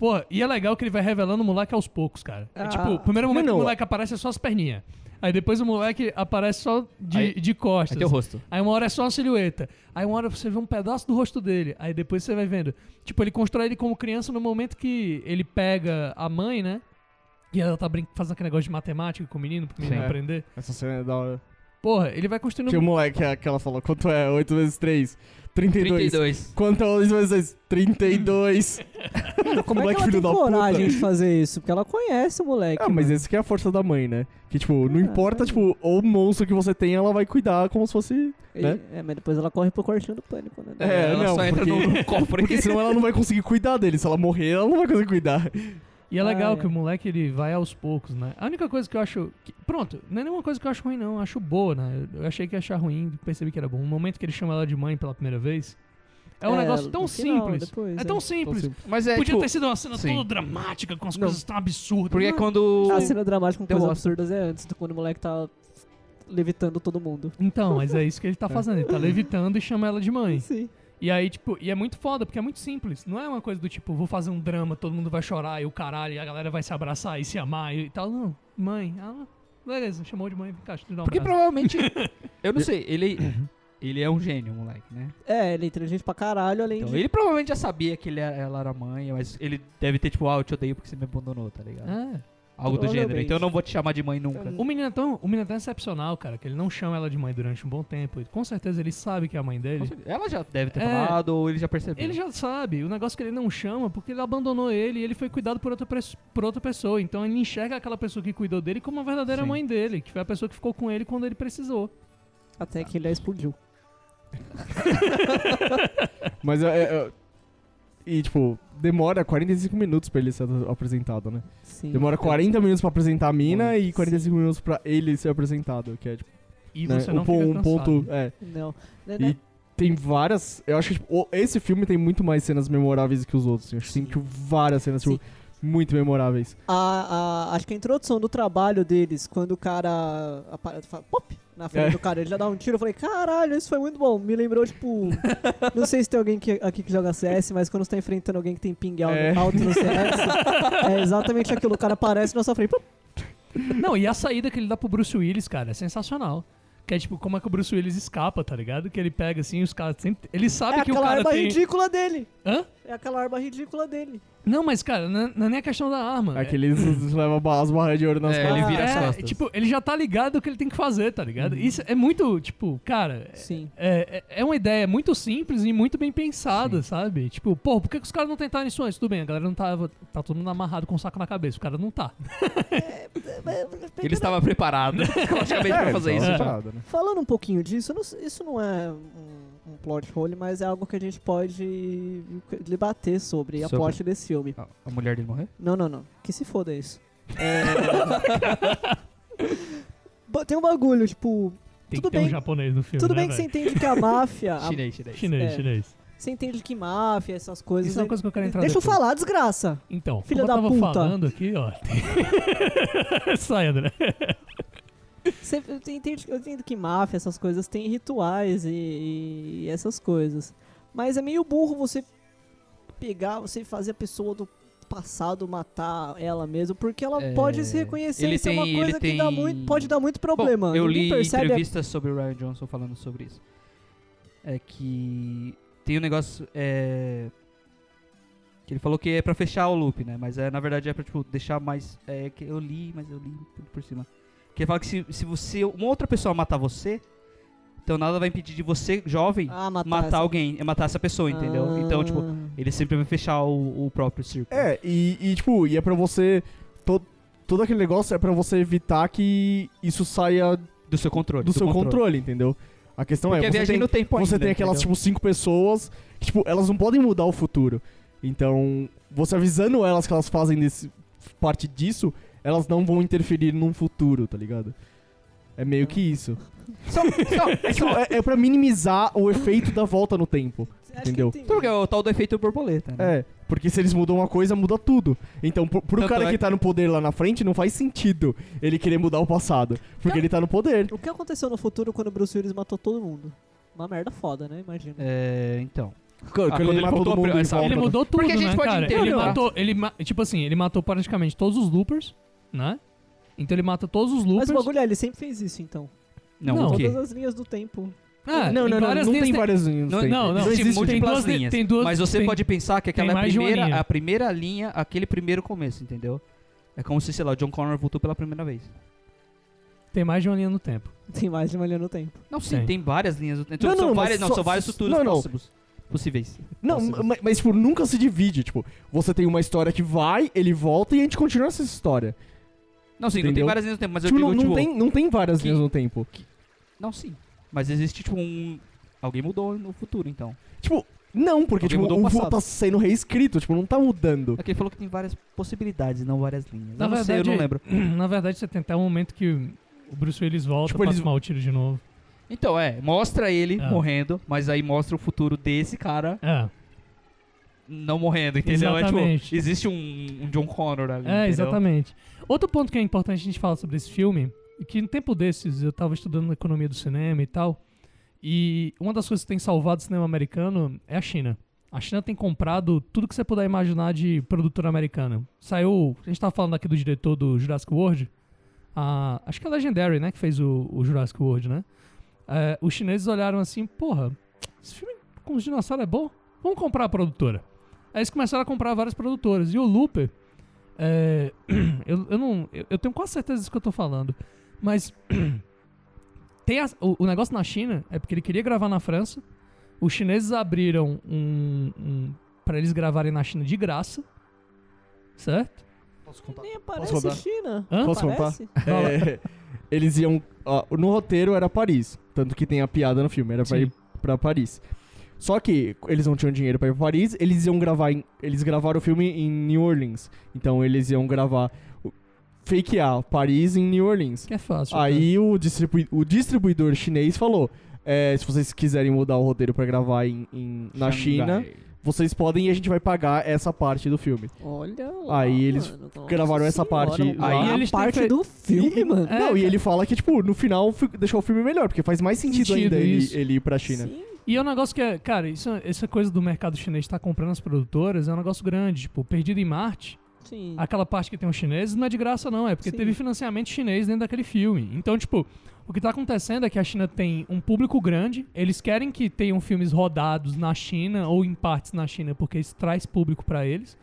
Pô, e é legal que ele vai revelando o moleque aos poucos, cara. É Ah. tipo, o primeiro momento Não, que o moleque aparece é só as perninhas. Aí depois o moleque aparece só de, Aí- de costas. Aí tem o rosto. Aí uma hora é só a silhueta. Aí uma hora você vê um pedaço do rosto dele. Aí depois você vai vendo. Tipo, ele constrói ele como criança no momento que ele pega a mãe, né? E ela tá fazendo aquele negócio de matemática com o menino, pro menino Sim. aprender. Essa cena é da hora. Porra, ele vai construindo. Tinha o moleque que ela falou, quanto é 8 vezes 3? 32. 32. Quanto é 8 vezes 6? 32. <laughs> Como é moleque que ela filho tem da puta. coragem de fazer isso? Porque ela conhece o moleque. Ah, mas mano. esse que é a força da mãe, né? Que, tipo, não Ah, importa, é. tipo, o monstro que você tem, ela vai cuidar como se fosse... E- né? É, mas depois ela corre pro quartinho do pânico, né? É, ela não, só entra porque- no <laughs> cofre. Porque senão ela não vai conseguir cuidar dele. Se ela morrer, ela não vai conseguir cuidar. E é legal Ah, que é. o moleque ele vai aos poucos, né? A única coisa que eu acho. que- pronto, não é nenhuma coisa que eu acho ruim, não. Eu acho boa, né? Eu achei que ia achar ruim, percebi que era bom. O momento que ele chama ela de mãe pela primeira vez. É um negócio tão simples. depois, é tão Então, simples. Mas é, Podia tipo, ter sido uma cena sim. toda dramática, com as Não. coisas tão absurdas. porque é Não. quando... A cena dramática com Deu coisas absurdas é antes, do quando o moleque tá levitando todo mundo. Então, mas é isso que ele tá fazendo. Ele tá <laughs> levitando e chama ela de mãe. Sim. E aí, tipo, e é muito foda, porque é muito simples. Não é uma coisa do tipo, vou fazer um drama, todo mundo vai chorar e o caralho, e a galera vai se abraçar e se amar e tal. Não, mãe, ah, beleza, chamou de mãe, te dar um Porque abraço. provavelmente... <laughs> eu não sei, ele... Ele é um gênio, moleque, né? É, ele é inteligente pra caralho, além Então, de. ele provavelmente já sabia que ele era- ela era mãe, mas ele deve ter, tipo, ah, eu te odeio porque você me abandonou, tá ligado? É. Algo do gênero. Então eu não vou te chamar de mãe nunca. O menino, é tão, o menino é tão excepcional, cara, que ele não chama ela de mãe durante um bom tempo. E com certeza ele sabe que é a mãe dele. Ela já deve ter É. falado ou ele já percebeu. Ele já sabe, o negócio que ele não chama, porque ele abandonou ele e ele foi cuidado por outra, por outra pessoa. Então ele enxerga aquela pessoa que cuidou dele como a verdadeira Sim. mãe dele, que foi a pessoa que ficou com ele quando ele precisou. Até que ele a explodiu. <laughs> Mas é, é- é- E, tipo, demora 45 minutos pra ele ser apresentado, né? Sim. Demora 40 minutos pra apresentar a mina Sim. e 45 minutos pra ele ser apresentado, que é, tipo, E né, você um, não po- fica um cansado. ponto... É, Não. Né, E né? tem várias... Eu acho que, tipo, o- esse filme tem muito mais cenas memoráveis que os outros. assim. Eu acho que tem, tipo, várias cenas, tipo, muito memoráveis. A, a- acho que a introdução do trabalho deles, quando o cara apare- fala, pop, na frente É. do cara, ele já dá um tiro, eu falei, caralho, isso foi muito bom. Me lembrou, tipo. <laughs> não sei se tem alguém que- aqui que joga CS, mas quando você tá enfrentando alguém que tem ping alto, É. alto no CS, é exatamente aquilo. O cara aparece na sua frente. pop, Não, e a saída que ele dá pro Bruce Willis, cara, é sensacional. Que é tipo, como é que o Bruce Willis escapa, tá ligado? Que ele pega assim, os caras sempre. Ele sabe é que o aquela cara arma tem. ridícula dele. Hã? É aquela arma ridícula dele. Não, mas, cara, não, não é nem a questão da arma. É que <laughs> eles levam ba- as barras de ouro nas É, costas. ele vira as é, costas. tipo, ele já tá ligado o que ele tem que fazer, tá ligado? Isso é muito, tipo, cara, Sim. é, é é uma ideia muito simples e muito bem pensada, sabe? Tipo, pô, por que, que os caras não tentaram isso antes? Tudo bem, a galera não tava. Tá todo mundo amarrado com o saco na cabeça, o cara não tá. Ele estava preparado, <laughs> logicamente, pra fazer É, isso. né? Falando um pouquinho disso, não isso não é um, um plot hole, mas é algo que a gente pode debater sobre, a Sobre? plot desse filme. A- A mulher dele morreu? Não, não, não. Que se foda isso. É... <laughs> Tem um bagulho, tipo. Tem Tudo que ter um bem. japonês no filme. Tudo né, bem que você entende que a máfia. a- <laughs> Chinês, chinês. Chinês, É. chinês. Você entende que máfia, essas coisas. Isso é uma aí- coisa que eu quero entrar Deixa eu depois. falar, desgraça. Então, Filha como eu da tava puta. falando aqui, ó. <laughs> Sai, André. Você eu entende, eu entendo que máfia, essas coisas, tem rituais e, e essas coisas. Mas é meio burro você pegar, você fazer a pessoa do passado matar ela mesmo, porque ela É, pode se reconhecer. ele Isso é uma tem- coisa ele que dá tem- muito, pode dar muito problema. Bom, eu Ninguém li percebe a- entrevistas sobre o Ryan Johnson falando sobre isso. É que tem um negócio. É, que ele falou que é pra fechar o loop, né? Mas é, na verdade é pra tipo, deixar mais. É que eu li, mas eu li tudo por cima. Que ele fala que se, se você. Uma outra pessoa matar você, então nada vai impedir de você, jovem, Ah, matar, matar essa- alguém, é matar essa pessoa, entendeu? Então, tipo, Ah. ele sempre vai fechar o, o próprio círculo. É, e, e, tipo, e é pra você. to- todo aquele negócio é pra você evitar que isso saia Do seu controle. do, seu controle. entendeu? A questão Porque é, é você viagem tem, no tempo você ainda, tem aquelas, entendeu? tipo, cinco pessoas que, tipo, elas não podem mudar o futuro. Então, você avisando elas que elas fazem desse, parte disso, elas não vão interferir num futuro, tá ligado? É meio que isso. Só, só, <laughs> É, tipo, é, é pra minimizar o efeito da volta no tempo. Acho entendeu? tem- Porque é o tal do efeito borboleta, né? É, porque se eles mudam uma coisa, muda tudo. Então, pro, pro cara é que tá no poder lá na frente, não faz sentido ele querer mudar o passado. Porque ele tá no poder. O que aconteceu no futuro quando o Bruce Willis matou todo mundo? Uma merda foda, né? Imagina. É, então. Quando, quando ele voltou todo mundo essa- volta, Ele né? mudou tudo, Porque a gente né, pode cara? entender, Ele tá? matou, ele, ma- tipo assim, ele matou praticamente todos os loopers, né? Então ele mata todos os loopers. Mas o bagulho é, ele sempre fez isso, então. Não, Não? Todas as linhas do tempo. Ah, não, não, não, não linhas tem várias linhas. Não, tem. não, não. existe tem múltiplas duas li- linhas. tem duas- mas você tem- pode pensar que aquela tem é a primeira, linha. a primeira linha, aquele primeiro começo, entendeu? É como se, sei lá, o John Connor voltou pela primeira vez. Tem mais de uma linha no tempo. Tem mais de uma linha no tempo. Não, sim, Tem. tem várias linhas. do tempo. Não, são não, várias, não, só- são vários futuros não, não. possíveis. possíveis. Não, Possíveis. mas, mas, tipo, nunca se divide. Tipo, você tem uma história que vai, ele volta e a gente continua essa história. Não, sim, não tem Entendeu? várias linhas no tempo, mas eu tipo, digo, não, não tipo... tem, não tem várias que- linhas no tempo. Não, sim. Mas existe, tipo, um... Alguém mudou no futuro, então. Tipo, Não, porque Alguém tipo, mudou o voo passado. tá sendo reescrito, tipo, não tá mudando. Aqui ele falou que tem várias possibilidades, não várias linhas. Na eu não sei, eu verdade, não lembro. <clears throat> Na verdade, você tem até um momento que o Bruce Willis volta Tipo, pra eles- tomar o tiro de novo. Então, é, mostra ele É. morrendo, mas aí mostra o futuro desse cara É, não morrendo, entendeu? É Exatamente. tipo, existe um, um John Connor ali. é entendeu? exatamente. Outro ponto que é importante a gente falar sobre esse filme, que no tempo desses eu tava estudando economia do cinema e tal, e uma das coisas que tem salvado o cinema americano é a China. A China tem comprado tudo que você puder imaginar de produtora americana. Saiu, a gente tava falando aqui do diretor do Jurassic World, a- acho que é Legendary, né, que fez o, o Jurassic World, né? É, os chineses olharam assim, porra, esse filme com os dinossauros é bom, vamos comprar a produtora. Aí eles começaram a comprar várias produtoras. E o Looper, é, <clears throat> eu, eu não, eu, eu tenho quase certeza disso que eu tô falando, mas <clears throat> tem as- o, o negócio na China é porque ele queria gravar na França. Os chineses abriram um, um para eles gravarem na China de graça, certo? Posso contar? Nem Posso aparece contar? China. Hã? Posso contar? Parece? É, eles iam. ó, no roteiro era Paris. Tanto que tem a piada no filme, era pra Sim. ir pra Paris. Só que eles não tinham dinheiro pra ir pra Paris, eles iam gravar em, Eles gravaram o filme em New Orleans. Então eles iam gravar. o- Fakear Paris em New Orleans. Que é fácil. Aí o, distribui- o distribuidor chinês falou: é, se vocês quiserem mudar o roteiro pra gravar em, em- na China, vocês podem e a gente vai pagar essa parte do filme. Olha lá, Aí eles mano, gravaram essa senhora, parte mano, a Aí eles têm parte fe- do filme, mano. É, não, e cara. ele fala que, tipo, no final fi- deixou o filme melhor, porque faz mais sentido, Sentido, ainda ele, ele ir pra China. Sim. E é um negócio que é, cara, isso, essa coisa do mercado chinês estar comprando as produtoras é um negócio grande. Tipo, Perdido em Marte, Sim. aquela parte que tem os chineses não é de graça, não. É porque Sim. teve financiamento chinês dentro daquele filme. Então, tipo, o que tá acontecendo é que a China tem um público grande, eles querem que tenham filmes rodados na China ou em partes na China, porque isso traz público pra eles.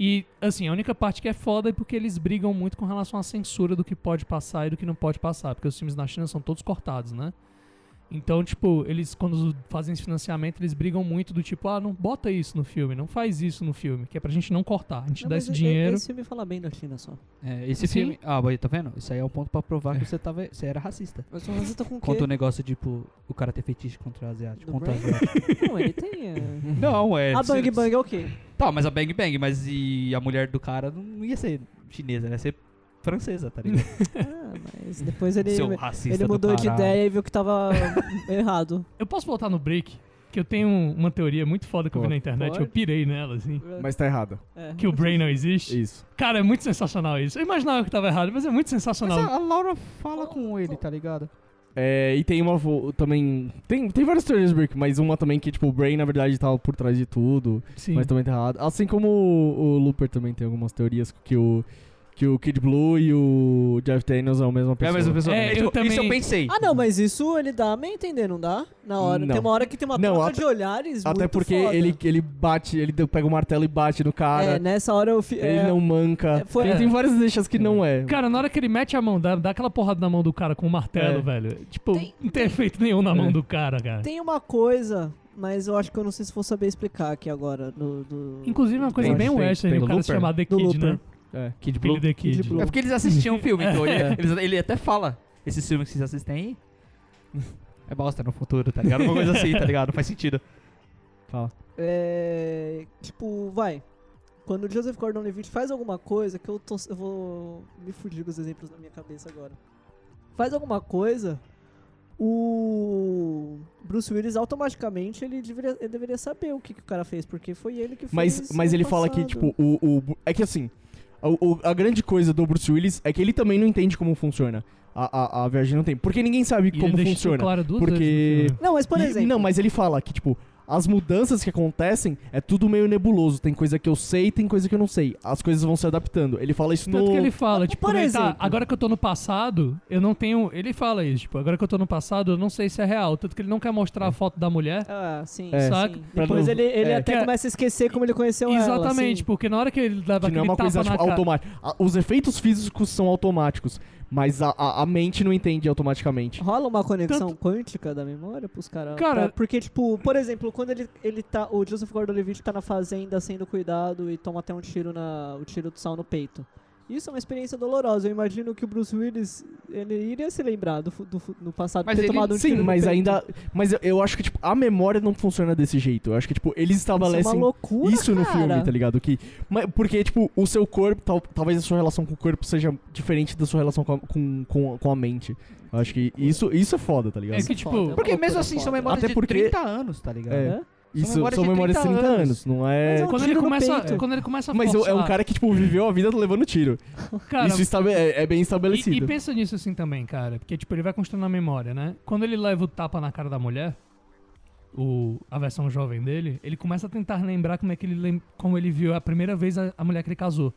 E, assim, a única parte que é foda é porque eles brigam muito com relação à censura do que pode passar e do que não pode passar, porque os filmes na China são todos cortados, né? Então, tipo, eles, quando fazem esse financiamento, eles brigam muito do tipo, ah, não bota isso no filme, não faz isso no filme, que é pra gente não cortar. A gente Não, dá esse e- dinheiro. Esse filme fala bem da China só. É, esse Sim. filme. Ah, mas tá vendo? Isso aí é um ponto pra provar que você, tava, você era racista. Mas só racista com o quê? Contra o negócio, tipo, o cara ter fetiche contra o asiático. Do Contra o asiático. Não, ele tem... é. <laughs> Não, é. A Bang Bang é o quê? Tá, mas a Bang Bang, mas e a mulher do cara não ia ser chinesa, ia ser francesa, tá ligado? <laughs> Ah, mas depois ele, Seu racista ele do mudou de ideia e viu que tava errado. Eu posso voltar no break? Que eu tenho uma teoria muito foda que eu vi na internet, Pode. eu pirei nela, assim. Mas tá errado. É. Que o Brain não existe. Isso. Cara, é muito sensacional isso. Eu imaginava que tava errado, mas é muito Mas sensacional. a, a Laura fala com ele, tá ligado? É, e tem uma vo- também. Tem, tem várias teorias do Brick, mas uma também que, tipo, o Brain, na verdade, tava por trás de tudo. Sim. Mas também tá errado. Assim como o, o Looper também tem algumas teorias que o. Que o Kid Blue e o Jeff Daniels são a mesma É pessoa. a mesma pessoa. É, eu também- Isso eu pensei. Ah, não, mas isso ele dá a me entender, não dá? Na hora. Não. Tem uma hora que tem uma Não, troca até- de olhares Até muito porque foda. ele, ele bate, ele pega o martelo e bate no cara. É, nessa hora eu... Fi... Ele é, não manca. é, foi- tem, tem várias deixas que não é. Cara, na hora que ele mete a mão, dá, dá aquela porrada na mão do cara com o martelo, É. velho. Tipo, Tem- não tem efeito nenhum na mão É. do cara, cara. Tem uma coisa, mas eu acho que eu não sei se vou saber explicar aqui agora. Do, do- Inclusive, uma coisa bem western, o cara se chamar The Kid, né? É. Kid Blue. Kid. Kid Blue. É porque eles assistiam o <laughs> filme, então ele, É. eles- ele até fala. Esses filmes que vocês assistem aí. <laughs> É bosta no futuro, tá ligado? Uma coisa assim, tá ligado? Não faz sentido. Fala. É. Tipo, vai. Quando o Joseph Gordon-Levitt faz alguma coisa, que eu tô. Eu vou me fugir com os exemplos na minha cabeça agora. Faz alguma coisa, o Bruce Willis automaticamente ele deveria, ele deveria saber o que, que o cara fez, porque foi ele que fez. Mas, mas ele fala que, passado. tipo, o, o. É que assim. O- o- a grande coisa do Bruce Willis é que ele também não entende como funciona a, a, a viagem no tempo. Porque ninguém sabe E como ele deixa isso funciona. claro duas Porque- vezes no filme. Não, mas por E- exemplo. Não, mas ele fala que, tipo, as mudanças que acontecem é tudo meio nebuloso. Tem coisa que eu sei tem coisa que eu não sei. As coisas vão se adaptando. Ele fala isso Tanto no. que ele fala, tipo, por como ele tá, exemplo- agora que eu tô no passado, eu não tenho. Ele fala isso, tipo, agora que eu tô no passado, eu não sei se é real. Tanto que ele não quer mostrar a foto da mulher. Ah, sim, É. Saca? sim. Depois não- ele, ele é. até é- começa a esquecer como ele conheceu ela. Exatamente, assim. porque na hora que ele leva Que não é aquele uma tapa coisa na tipo, cara. automática. Os efeitos físicos são automáticos, mas a, a, a mente não entende automaticamente. Rola uma conexão quântica da memória pros caras? Cara- porque, tipo, por exemplo, quando ele, ele tá. O Joseph Gordon-Levitt tá na fazenda sendo cuidado e toma até um tiro na. o tiro do sal no peito. Isso é uma experiência dolorosa. Eu imagino que o Bruce Willis, ele iria se lembrar do, do, no passado Mas ter ele- tomado um Sim, mas ainda. Mas eu, eu acho que, tipo, a memória não funciona desse jeito. Eu acho que, tipo, eles Isso é uma estabelecem loucura, isso no cara. filme, tá ligado? Que, mas, porque, tipo, o seu corpo, tal- talvez a sua relação com o corpo seja diferente da sua relação com a, com, com, com a mente. Eu acho que isso, isso é foda, tá ligado? É que, é tipo, é Porque mesmo assim, são foda. memórias Até de porque- 30 anos, tá ligado? É. Isso memórias são de memórias de 30 30 anos. anos, não Mas é. é um Quando ele, começa, peito. quando ele começa a Mas é forçar... um cara que, tipo, viveu a vida levando tiro. <laughs> Cara, isso estabe- é, é bem E, estabelecido. e pensa nisso assim também, cara. Porque, tipo, ele vai construindo a memória, né? Quando ele leva o tapa na cara da mulher, o, a versão jovem dele, ele começa a tentar lembrar como é que ele, lem- como ele viu a primeira vez a, a mulher que ele casou.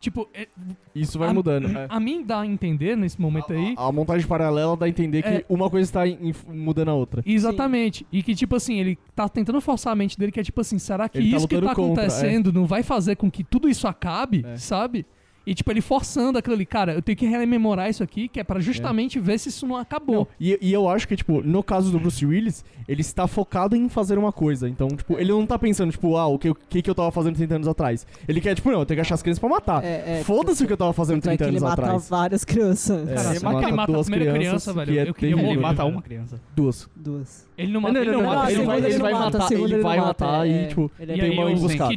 Tipo, é- Isso vai a- mudando. é. a mim dá a entender nesse momento aí. A montagem paralela dá a entender que É. uma coisa está mudando a outra. Exatamente. E que, tipo assim, ele tá tentando forçar a mente dele, que é tipo assim, será que Ele tá isso que lutando tá contra, acontecendo não vai fazer com que tudo isso acabe, É. sabe? E, tipo, ele forçando aquilo ali, cara, eu tenho que rememorar isso aqui, que é pra justamente ver se isso não acabou. Não, e, e eu acho que, tipo, no caso do Bruce Willis, ele está focado em fazer uma coisa. Então, tipo, ele não tá pensando, tipo, ah, o que, o que, que eu tava fazendo 30 anos atrás. Ele quer, tipo, não, eu tenho que achar as crianças pra matar. É, é, Foda-se o que eu tava fazendo tanto é 30 que ele anos mata atrás. várias crianças. É, Cara, você ele mata, ele mata a duas primeira crianças, criança, velho. que é eu queria. Ele mata uma criança. Duas. Duas. Ele não mata, não, ele não, não mata. Ele vai, ele vai mata, matar, ele ele vai matar é, e, tipo, ele é tem uma emboscada.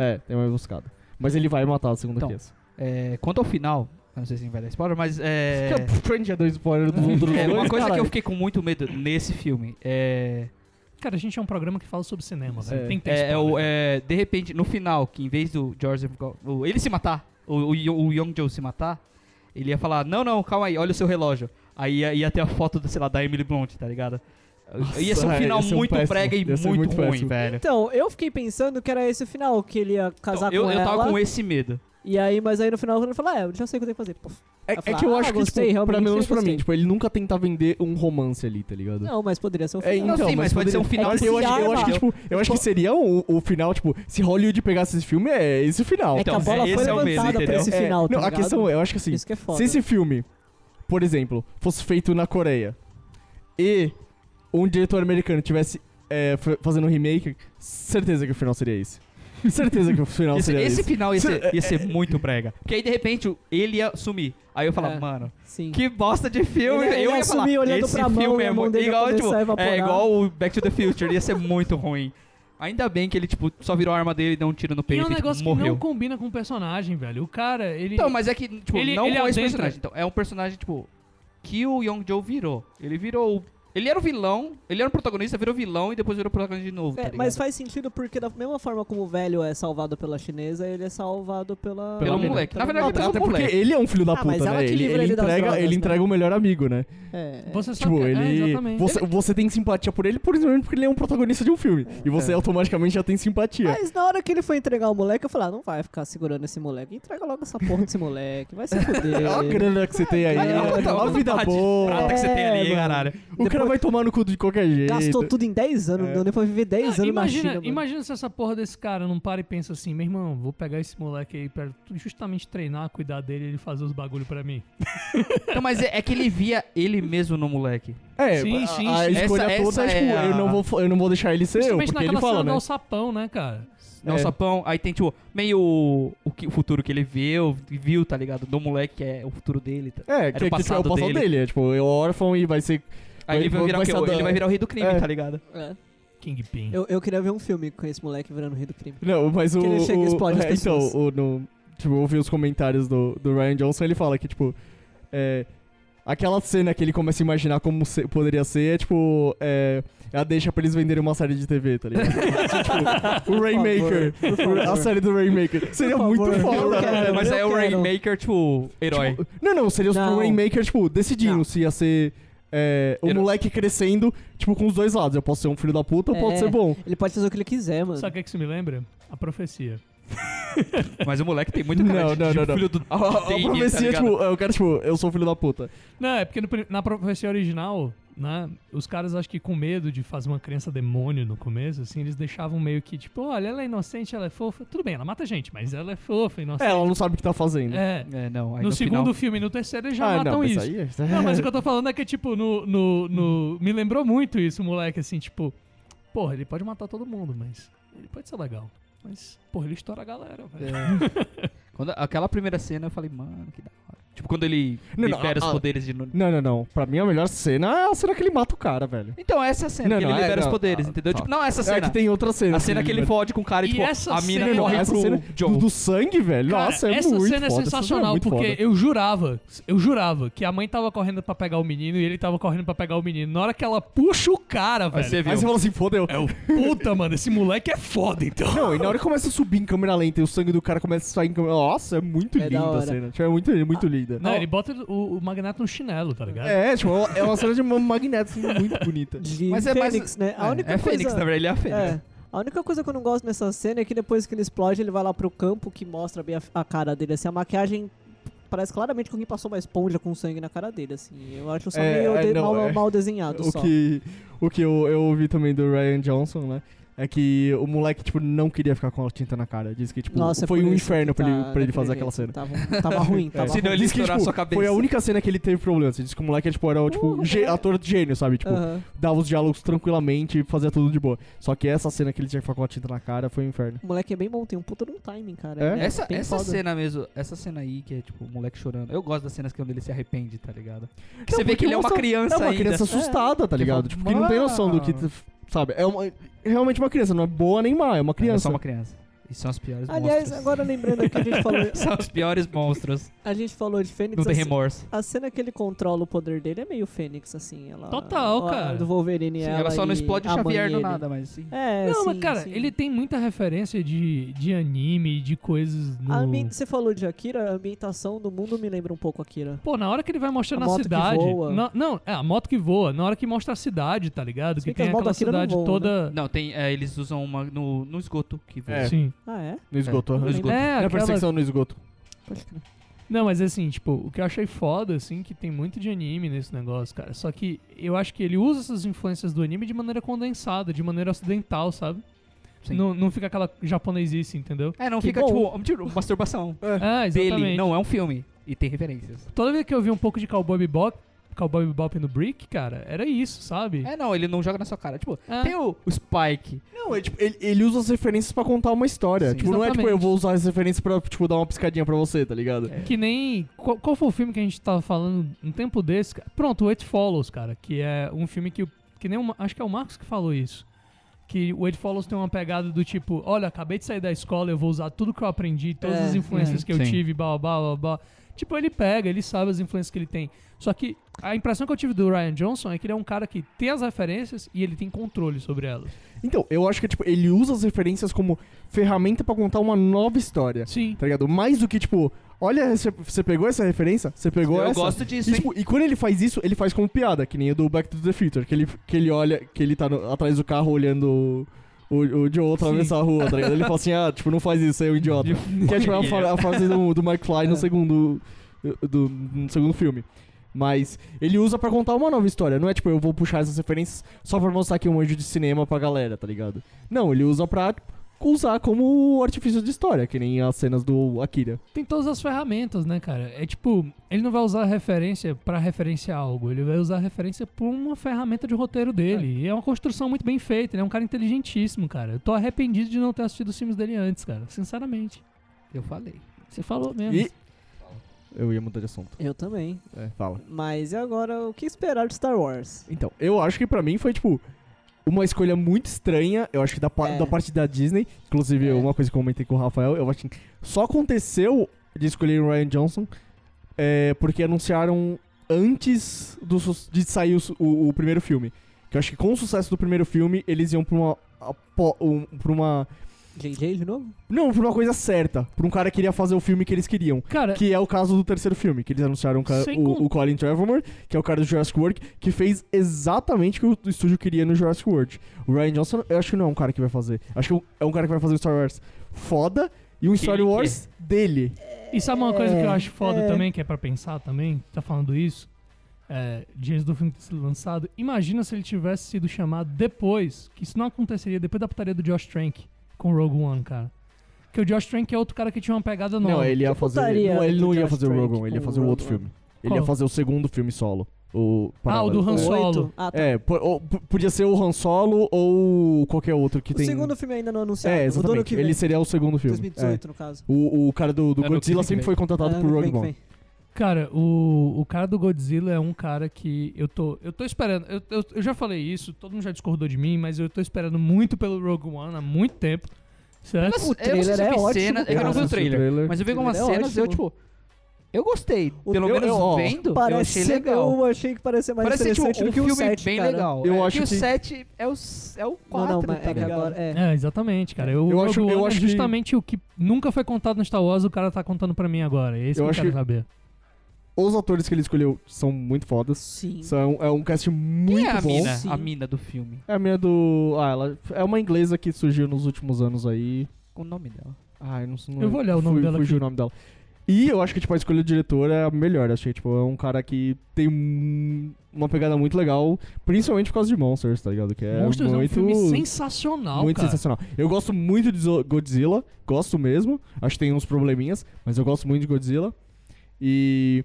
É, tem uma emboscada. Mas ele vai matar a segunda Então, criança. É, quanto ao final, eu não sei se vai dar spoiler, mas é... Friend <laughs> já deu spoiler do mundo é, uma coisa que eu fiquei com muito medo nesse filme é... Cara, a gente é um programa que fala sobre cinema, velho. É. Tem que ter É, é, o, é, de repente, no final, que em vez do George ele se matar, o, o, o Young Joe se matar, ele ia falar, não, não, calma aí, olha o seu relógio. Aí ia, ia ter a foto, da, sei lá, da Emily Blunt, tá ligado? ia ser um é, final ser um muito péssimo, brega e muito, muito ruim, péssimo. velho. Então, eu fiquei pensando que era esse o final, que ele ia casar Então, eu, com eu ela. tava com esse medo. E aí, mas aí no final ele falou, é, eu já sei o que eu tenho que fazer. Pô, É, é que eu ah, acho que, gostei, tipo, pra, menos pra mim, tipo, ele nunca tenta vender um romance ali, tá ligado? Não, mas poderia ser o É, final. então, sim, mas pode ser um final É que eu, acho, eu acho que, tipo, eu acho que seria o, o final, tipo, se Hollywood pegasse esse filme, é esse o final. É que a Então, bola esse foi é o medo, levantada pra entendeu? esse É, final, tá não, a ligado? questão, eu acho que assim, Isso que é foda. se esse filme, por exemplo, fosse feito na Coreia e um diretor americano tivesse é, fa- fazendo um remake, certeza que o final seria esse. Certeza que o final Esse, seria esse esse. final ia ser, ia ser muito brega. Porque aí, de repente, ele ia sumir. Aí eu falava, É. mano, Sim. que bosta de filme. Ele- ele eu ia ia falar, sumir olhando esse pra mão filme e a é mão muito... dele ia Igual, tipo, é igual o Back to the Future. Ia ser muito ruim. Ainda bem que ele, tipo, só virou a arma dele, deu um tiro no E peito é e, um tipo, negócio que morreu. não combina com o personagem, velho. O cara, ele. Então, mas é que, tipo, Ele- não ele com esse personagem. Então, é um personagem, tipo, que o Young Joe virou. Ele virou... o- Ele era o vilão, ele era o protagonista, virou vilão e depois virou protagonista de novo, É, tá mas faz sentido porque da mesma forma como o velho é salvado pela chinesa, ele é salvado pela... Pelo pela- moleque. Na verdade, menina. pelo Até porque moleque. ele é um filho da Ah, mas puta, ela né? que Ele, livra ele entrega, drogas, ele né? entrega o melhor amigo, né? É, é. Você sabe Tipo, que- é, ele. exatamente. você, você tem simpatia por ele, por exemplo, porque ele é um protagonista de um filme. E você É. automaticamente já tem simpatia. Mas na hora que ele foi entregar o moleque, eu falei, ah, não vai ficar segurando esse moleque. Entrega logo essa porra desse moleque, vai se <laughs> fuder. Olha a grana que você tem aí, Olha, a vida Prata boa. que você tem ali, É, caralho. O cara Depois- vai tomar no cu de qualquer jeito. Gastou tudo em 10 anos, É. não deu nem pra viver 10 Ah, anos na imagina, China, mano. imagina se essa porra desse cara não para e pensa assim, meu irmão, vou pegar esse moleque aí pra justamente treinar, cuidar dele e ele fazer os bagulho pra mim. <laughs> Então, mas é, é que ele via ele mesmo no moleque. É, Sim, a, sim, a sim. escolha Essa- toda é, essa tipo, é a- eu, não vou, eu não vou deixar ele ser eu, porque ele naquela fala, cena né? do alçapão, né, cara? Não, É. sapão. Aí tem, tipo, meio o, o, que- o futuro que ele viu, viu, tá ligado? Do moleque que é o futuro dele. Tá? É, Era que, o que é o passado passado dele. dele. É, tipo, é órfão e vai ser... Aí ele vai virar vai o quê? Ele vai virar o rei do crime, É. tá ligado? É. Kingpin. Eu, eu queria ver um filme com esse moleque virando o rei do crime. Não, mas o... Que ele chega e o- explode as é, Então, pessoas. o, no, tipo, eu ouvi os comentários do, do Ryan Johnson, ele fala que, tipo... É, aquela cena que ele começa a imaginar como se- poderia ser é, tipo... É, a deixa pra eles venderem uma série de TV, tá ligado? <laughs> tipo, o Rainmaker. Por favor, a série do Rainmaker. Seria muito foda, eu quero. velho. Mas eu aí é o quero. Rainmaker, tipo, herói. Tipo, não, não, seria Não. o Rainmaker, tipo, decidindo Não. se ia ser é, o moleque crescendo, tipo, com os dois lados. Eu posso ser um filho da puta ou É. pode ser bom. Ele pode fazer o que ele quiser, mano. Sabe o que, é que isso me lembra? A profecia. <laughs> Mas o moleque tem muito cara Não, de, não, de não, não. filho do A, a- a Dane, tá profecia, ligado? tipo, eu quero, tipo, eu sou filho da puta. Não, é porque no pri- na profecia original, né, os caras acho que com medo de fazer uma criança demônio no começo, assim, eles deixavam meio que, tipo, olha, ela é inocente, ela é fofa. Tudo bem, ela mata gente, mas ela é fofa, É, inocente. ela não sabe o que tá fazendo. É. É, não. Aí No, no, segundo final, filme e no terceiro eles já ah, matam não, isso. aí... Não, mas o que eu tô <laughs> falando é que, tipo, no, no, no- Me lembrou muito isso, moleque, assim, tipo. Porra, ele pode matar todo mundo, mas. Ele pode ser legal. Mas, porra, ele estoura a galera, velho. É. <laughs> Quando, aquela primeira cena eu falei, mano, que da hora. Tipo, quando ele Não, não, libera a- os a- poderes de. Não, não, não. Pra mim a melhor cena é a cena que ele mata o cara, velho. Então, essa cena Não, que não, ele é, libera os não, poderes, ah, entendeu? tá. Tipo, não essa É cena. que tem outra cena. A cena que ele fode com o cara e, E tipo, essa a mina cena- corre essa pro cena Joe. do, do sangue, velho. Cara, Nossa, é essa muito cena é foda. essa cena sensacional, muito porque foda. eu jurava, eu jurava que a mãe tava correndo pra pegar o menino e ele tava correndo pra pegar o menino. Na hora que ela puxa o cara, Aí velho. você viu. Aí você fala assim, fodeu. É o puta, mano, esse moleque é foda, então. Não, e na hora que começa a subir em câmera lenta e o sangue do cara começa a sair em câmera... Nossa, é muito É da linda a cena. Tipo, é muito, muito linda. Não, ele bota o, o Magneto no chinelo, tá ligado? É, tipo, é uma cena de magneto assim, muito bonita. De Mas é mais- Fênix, né? A É, única é coisa... Fênix, na verdade, ele é a Fênix. É. A única coisa que eu não gosto nessa cena é que depois que ele explode, ele vai lá pro campo que mostra bem a, a cara dele. Assim, a maquiagem parece claramente que alguém passou uma esponja com sangue na cara dele, assim. Eu acho só É, meio é, de- não, mal, é. mal desenhado O só. que, o que eu, eu ouvi também do Ryan Johnson, né? É que o moleque, tipo, não queria ficar com a tinta na cara. Diz que, tipo, Nossa, é foi um inferno que pra ele, tá pra ele fazer jeito. aquela cena. Tava, tava ruim, <laughs> tava Senão ruim. ele que, tipo, sua cabeça. foi a única cena que ele teve problema. Diz que o moleque, tipo, era, tipo, Uh, é. ator de gênio, sabe? Tipo, Aham. dava os diálogos tranquilamente e fazia tudo de boa. Só que essa cena que ele tinha que ficar com a tinta na cara foi um inferno. O moleque é bem bom, tem um puta de um timing, cara. É? Ele Essa, bem essa foda. cena mesmo, essa cena aí, que é tipo o moleque chorando. Eu gosto das cenas que é onde ele se arrepende, tá ligado? Que Não, você vê que ele é uma criança É uma ainda. criança assustada, tá ligado? Tipo, que não tem noção do que... Sabe? É uma, realmente uma criança, não é boa nem má, é uma É criança. só uma criança. E são os piores Aliás, monstros. agora lembrando aqui, a gente falou, <laughs> São os piores monstros. a gente falou de Fênix. Não tem a remorso. A cena que ele controla o poder dele é meio Fênix, assim. Ela, Total, a- cara. Do Wolverine Sim, ela, ela só não explode a Xavier ele. nada, mas sim. É, Não, sim, mas cara, sim. ele tem muita referência de, de anime, de coisas no... A ambi- Você falou de Akira, a ambientação do mundo me lembra um pouco Akira. Pô, na hora que ele vai mostrando A a, moto que cidade. voa. na- não, é a moto que voa. Na hora que mostra a cidade, tá ligado? Se Que que tem aquela Akira não cidade voam, toda. Não, tem, é, eles usam uma no, no esgoto que voa. É. Sim. Ah, é? No esgoto. É, aham. no esgoto. É, É a aquela... perseguição no esgoto. Pode crer. Não, mas assim, tipo, o que eu achei foda, assim, que tem muito de anime nesse negócio, cara. Só que eu acho que ele usa essas influências do anime de maneira condensada, de maneira ocidental, sabe? Sim. Não, não fica aquela japonesice, entendeu? É, não Que fica bom. tipo, masturbação. É, Dele, exatamente. não é um filme. E tem referências. Toda vez que eu vi um pouco de Cowboy Bebop, Cowboy Bebop no Brick, cara, era isso, sabe? É, não, ele não joga na sua cara. Tipo, É. tem o, o Spike. Não, é, tipo, ele, ele usa as referências pra contar uma história. Sim. tipo, não é tipo, Exatamente. eu vou usar as referências pra, tipo, dar uma piscadinha pra você, tá ligado? É. Que nem. Qual, qual foi o filme que a gente tava falando um tempo desse? cara? Pronto, o It Follows, cara. Que é um filme que. Que nem acho que é o Marcos que falou isso. Que o It Follows tem uma pegada do tipo: olha, acabei de sair da escola, eu vou usar tudo que eu aprendi, todas É, as influências é, que eu sim. tive, blá blá blá blá. Tipo, ele pega, ele sabe as influências que ele tem. Só que a impressão que eu tive do Ryan Johnson é que ele é um cara que tem as referências e ele tem controle sobre elas. Então, eu acho que tipo, ele usa as referências como ferramenta pra contar uma nova história. Sim. Tá ligado? Mais do que, tipo, olha, você- pegou essa referência? Você pegou eu essa? gosto disso, E, hein? tipo, e quando ele faz isso, ele faz como piada, que nem o do Back to the Future, que ele, que ele olha, que ele tá no- atrás do carro olhando o, o, Joe atravessar a rua, tá ligado? Ele fala assim, ah, tipo, não faz isso, é um idiota. que é tipo a, fa- a frase do, do Mike Fly no É. segundo do, no segundo filme. Mas ele usa pra contar uma nova história. Não é tipo, eu vou puxar essas referências só pra mostrar aqui um anjo de cinema pra galera, tá ligado? Não, ele usa pra usar como artifício de história, que nem as cenas do Akira. Tem todas as ferramentas, né, cara? É tipo, ele não vai usar referência pra referenciar algo, ele vai usar referência por uma ferramenta de roteiro dele. E é uma construção muito bem feita, ele é um cara inteligentíssimo, cara. Eu tô arrependido de não ter assistido os filmes dele antes, cara. Sinceramente. Eu falei. Você falou mesmo. E. Eu ia mudar de assunto. Eu também. É, fala. Mas e agora, o que esperar de Star Wars? Então, eu acho que pra mim foi, tipo, uma escolha muito estranha. Eu acho que da, É. da parte da Disney. Inclusive, É. uma coisa que eu comentei com o Rafael, eu acho que só aconteceu de escolher o Ryan Johnson é, porque anunciaram antes do, de sair o, o- o primeiro filme. Que eu acho que com o sucesso do primeiro filme, eles iam pra uma. um- pra uma. JJ de novo? Não, pra uma coisa certa. Pra um cara que queria fazer o filme que eles queriam. Cara, Que é o caso do terceiro filme, que eles anunciaram o o, o Colin Trevorrow, que é o cara do Jurassic World, que fez exatamente o que o estúdio queria no Jurassic World. O Ryan Johnson, eu acho que não é um cara que vai fazer. Acho que é um cara que vai fazer um Star Wars foda e um Que Star Wars dele. e sabe uma coisa que eu É, acho foda é. também, que é pra pensar também? Tá falando isso? É, dias do filme ter sido lançado. Imagina se ele tivesse sido chamado depois, que isso não aconteceria, depois da putaria do Josh Trank com Rogue One, cara. Que o Josh Trank é outro cara que tinha uma pegada nova. Não, ele ia fazer. putaria Não, ele não ia fazer o Trank Rogan, ele ia fazer o o outro Rogue filme. Ele ia fazer o segundo filme solo. O, Ah, o do Han O Solo. Ah, tá. É, ou- p- podia ser o Han Solo ou qualquer outro que o tem... segundo filme ainda não anunciado. É, o exatamente. Ele seria o segundo filme. 2018, no caso. É. O, o cara do, do Godzilla sempre foi contratado É, por Rogue One. Cara, o, o cara do Godzilla é um cara que eu tô, eu tô esperando. Eu, eu, eu já falei isso, todo mundo já discordou de mim, mas eu tô esperando muito pelo Rogue One há muito tempo. Certo? Mas O eu não sei se trailer eu é ótimo, cena, é eu não vi o assisti trailer. Mas eu vi O algumas trailer é cenas e eu, tipo. Eu gostei. O- Pelo menos eu- ó, vendo, eu Parece achei legal. Eu achei que parecia mais Parece tipo, interessante um do que o filme 7, bem cara. legal. Eu é acho que o que- 7 é o, é o 4, Não, não, mas tá é agora... É. É, exatamente, cara. Eu, Eu o acho- eu One acho é que- justamente o que nunca foi contado no Star Wars, o cara tá contando pra mim agora. É isso Eu que eu quero que- saber. Os atores que ele escolheu são muito fodas. Sim. São, é um cast muito Quem é a bom. mina? Sim. A mina do filme. É a minha do. Ah, ela é uma inglesa que surgiu nos últimos anos aí. O nome dela. Ah, eu não sei. Eu vou olhar o nome fui- dela fugiu aqui. o nome dela. E eu acho que tipo, a escolha do diretor é a melhor. Achei, tipo, é um cara que tem um- uma pegada muito legal, principalmente por causa de Monsters, tá ligado? Que é Monsters muito, é um filme sensacional, muito cara. sensacional. Eu gosto muito de Godzilla, gosto mesmo. Acho que tem uns probleminhas, mas eu gosto muito de Godzilla. E.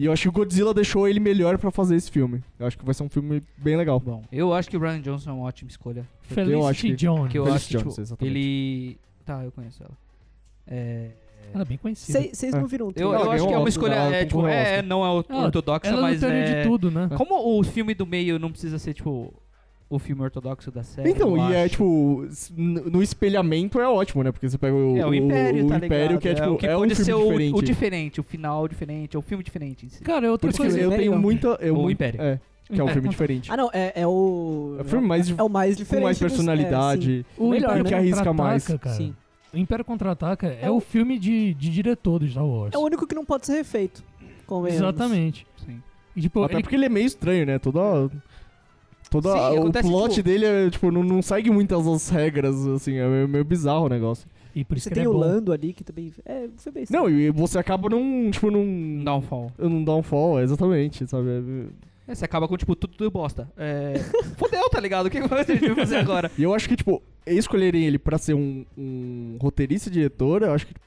E eu acho que o Godzilla deixou ele melhor pra fazer esse filme. Eu acho que vai ser um filme bem legal. Bom, eu acho que o Ryan Johnson é uma ótima escolha. Felicity acho que- Jones. Que eu Felicity acho que, Jones, tipo, exatamente. ele... Tá, eu conheço ela. É... Ela é bem conhecida. Vocês É. não viram o Eu, eu acho que é uma escolha, é, tipo, é, não é or- ortodoxa, Ela mas lutaria é... de tudo, né? Como o filme do meio não precisa ser, tipo, o filme ortodoxo da série, Então, eu e é acho. tipo, s- n- no espelhamento é ótimo, né? Porque você pega o, É, o Império, o tá Império ligado? que é tipo, o que é um pode filme ser o- diferente. O, diferente, o final diferente, é o filme diferente em si. Cara, é outra Por coisa. eu é tenho muita. Eu O muito- Império. É, que é um É, filme <laughs> diferente. Ah, não, é, é o... É o filme mais, É o mais com diferente. mais dos- personalidade. O Melhor, Império né? Que arrisca mais. É, cara. sim. O Império Contra-Ataca é, É o o- filme de, de diretor do Star Wars. É o único que não pode ser refeito. convenhamos. Exatamente. Sim. E, tipo, Até ele- porque ele é meio estranho, né? Toda. Toda, Sim, o plot tipo- dele é, tipo, não, não segue muitas as regras, assim, é meio, meio bizarro o negócio. e por isso Você que tem é o bom. Lando ali, que também... É, foi bem Não, e você acaba num. Tipo, num. Downfall. Num downfall, exatamente, sabe? É- É, você acaba com, tipo, tudo, tudo bosta. É... <laughs> Fodeu, tá ligado? O que a gente vai fazer agora? E eu acho que, tipo, escolherem ele pra ser um, um roteirista e diretor, eu acho que, tipo,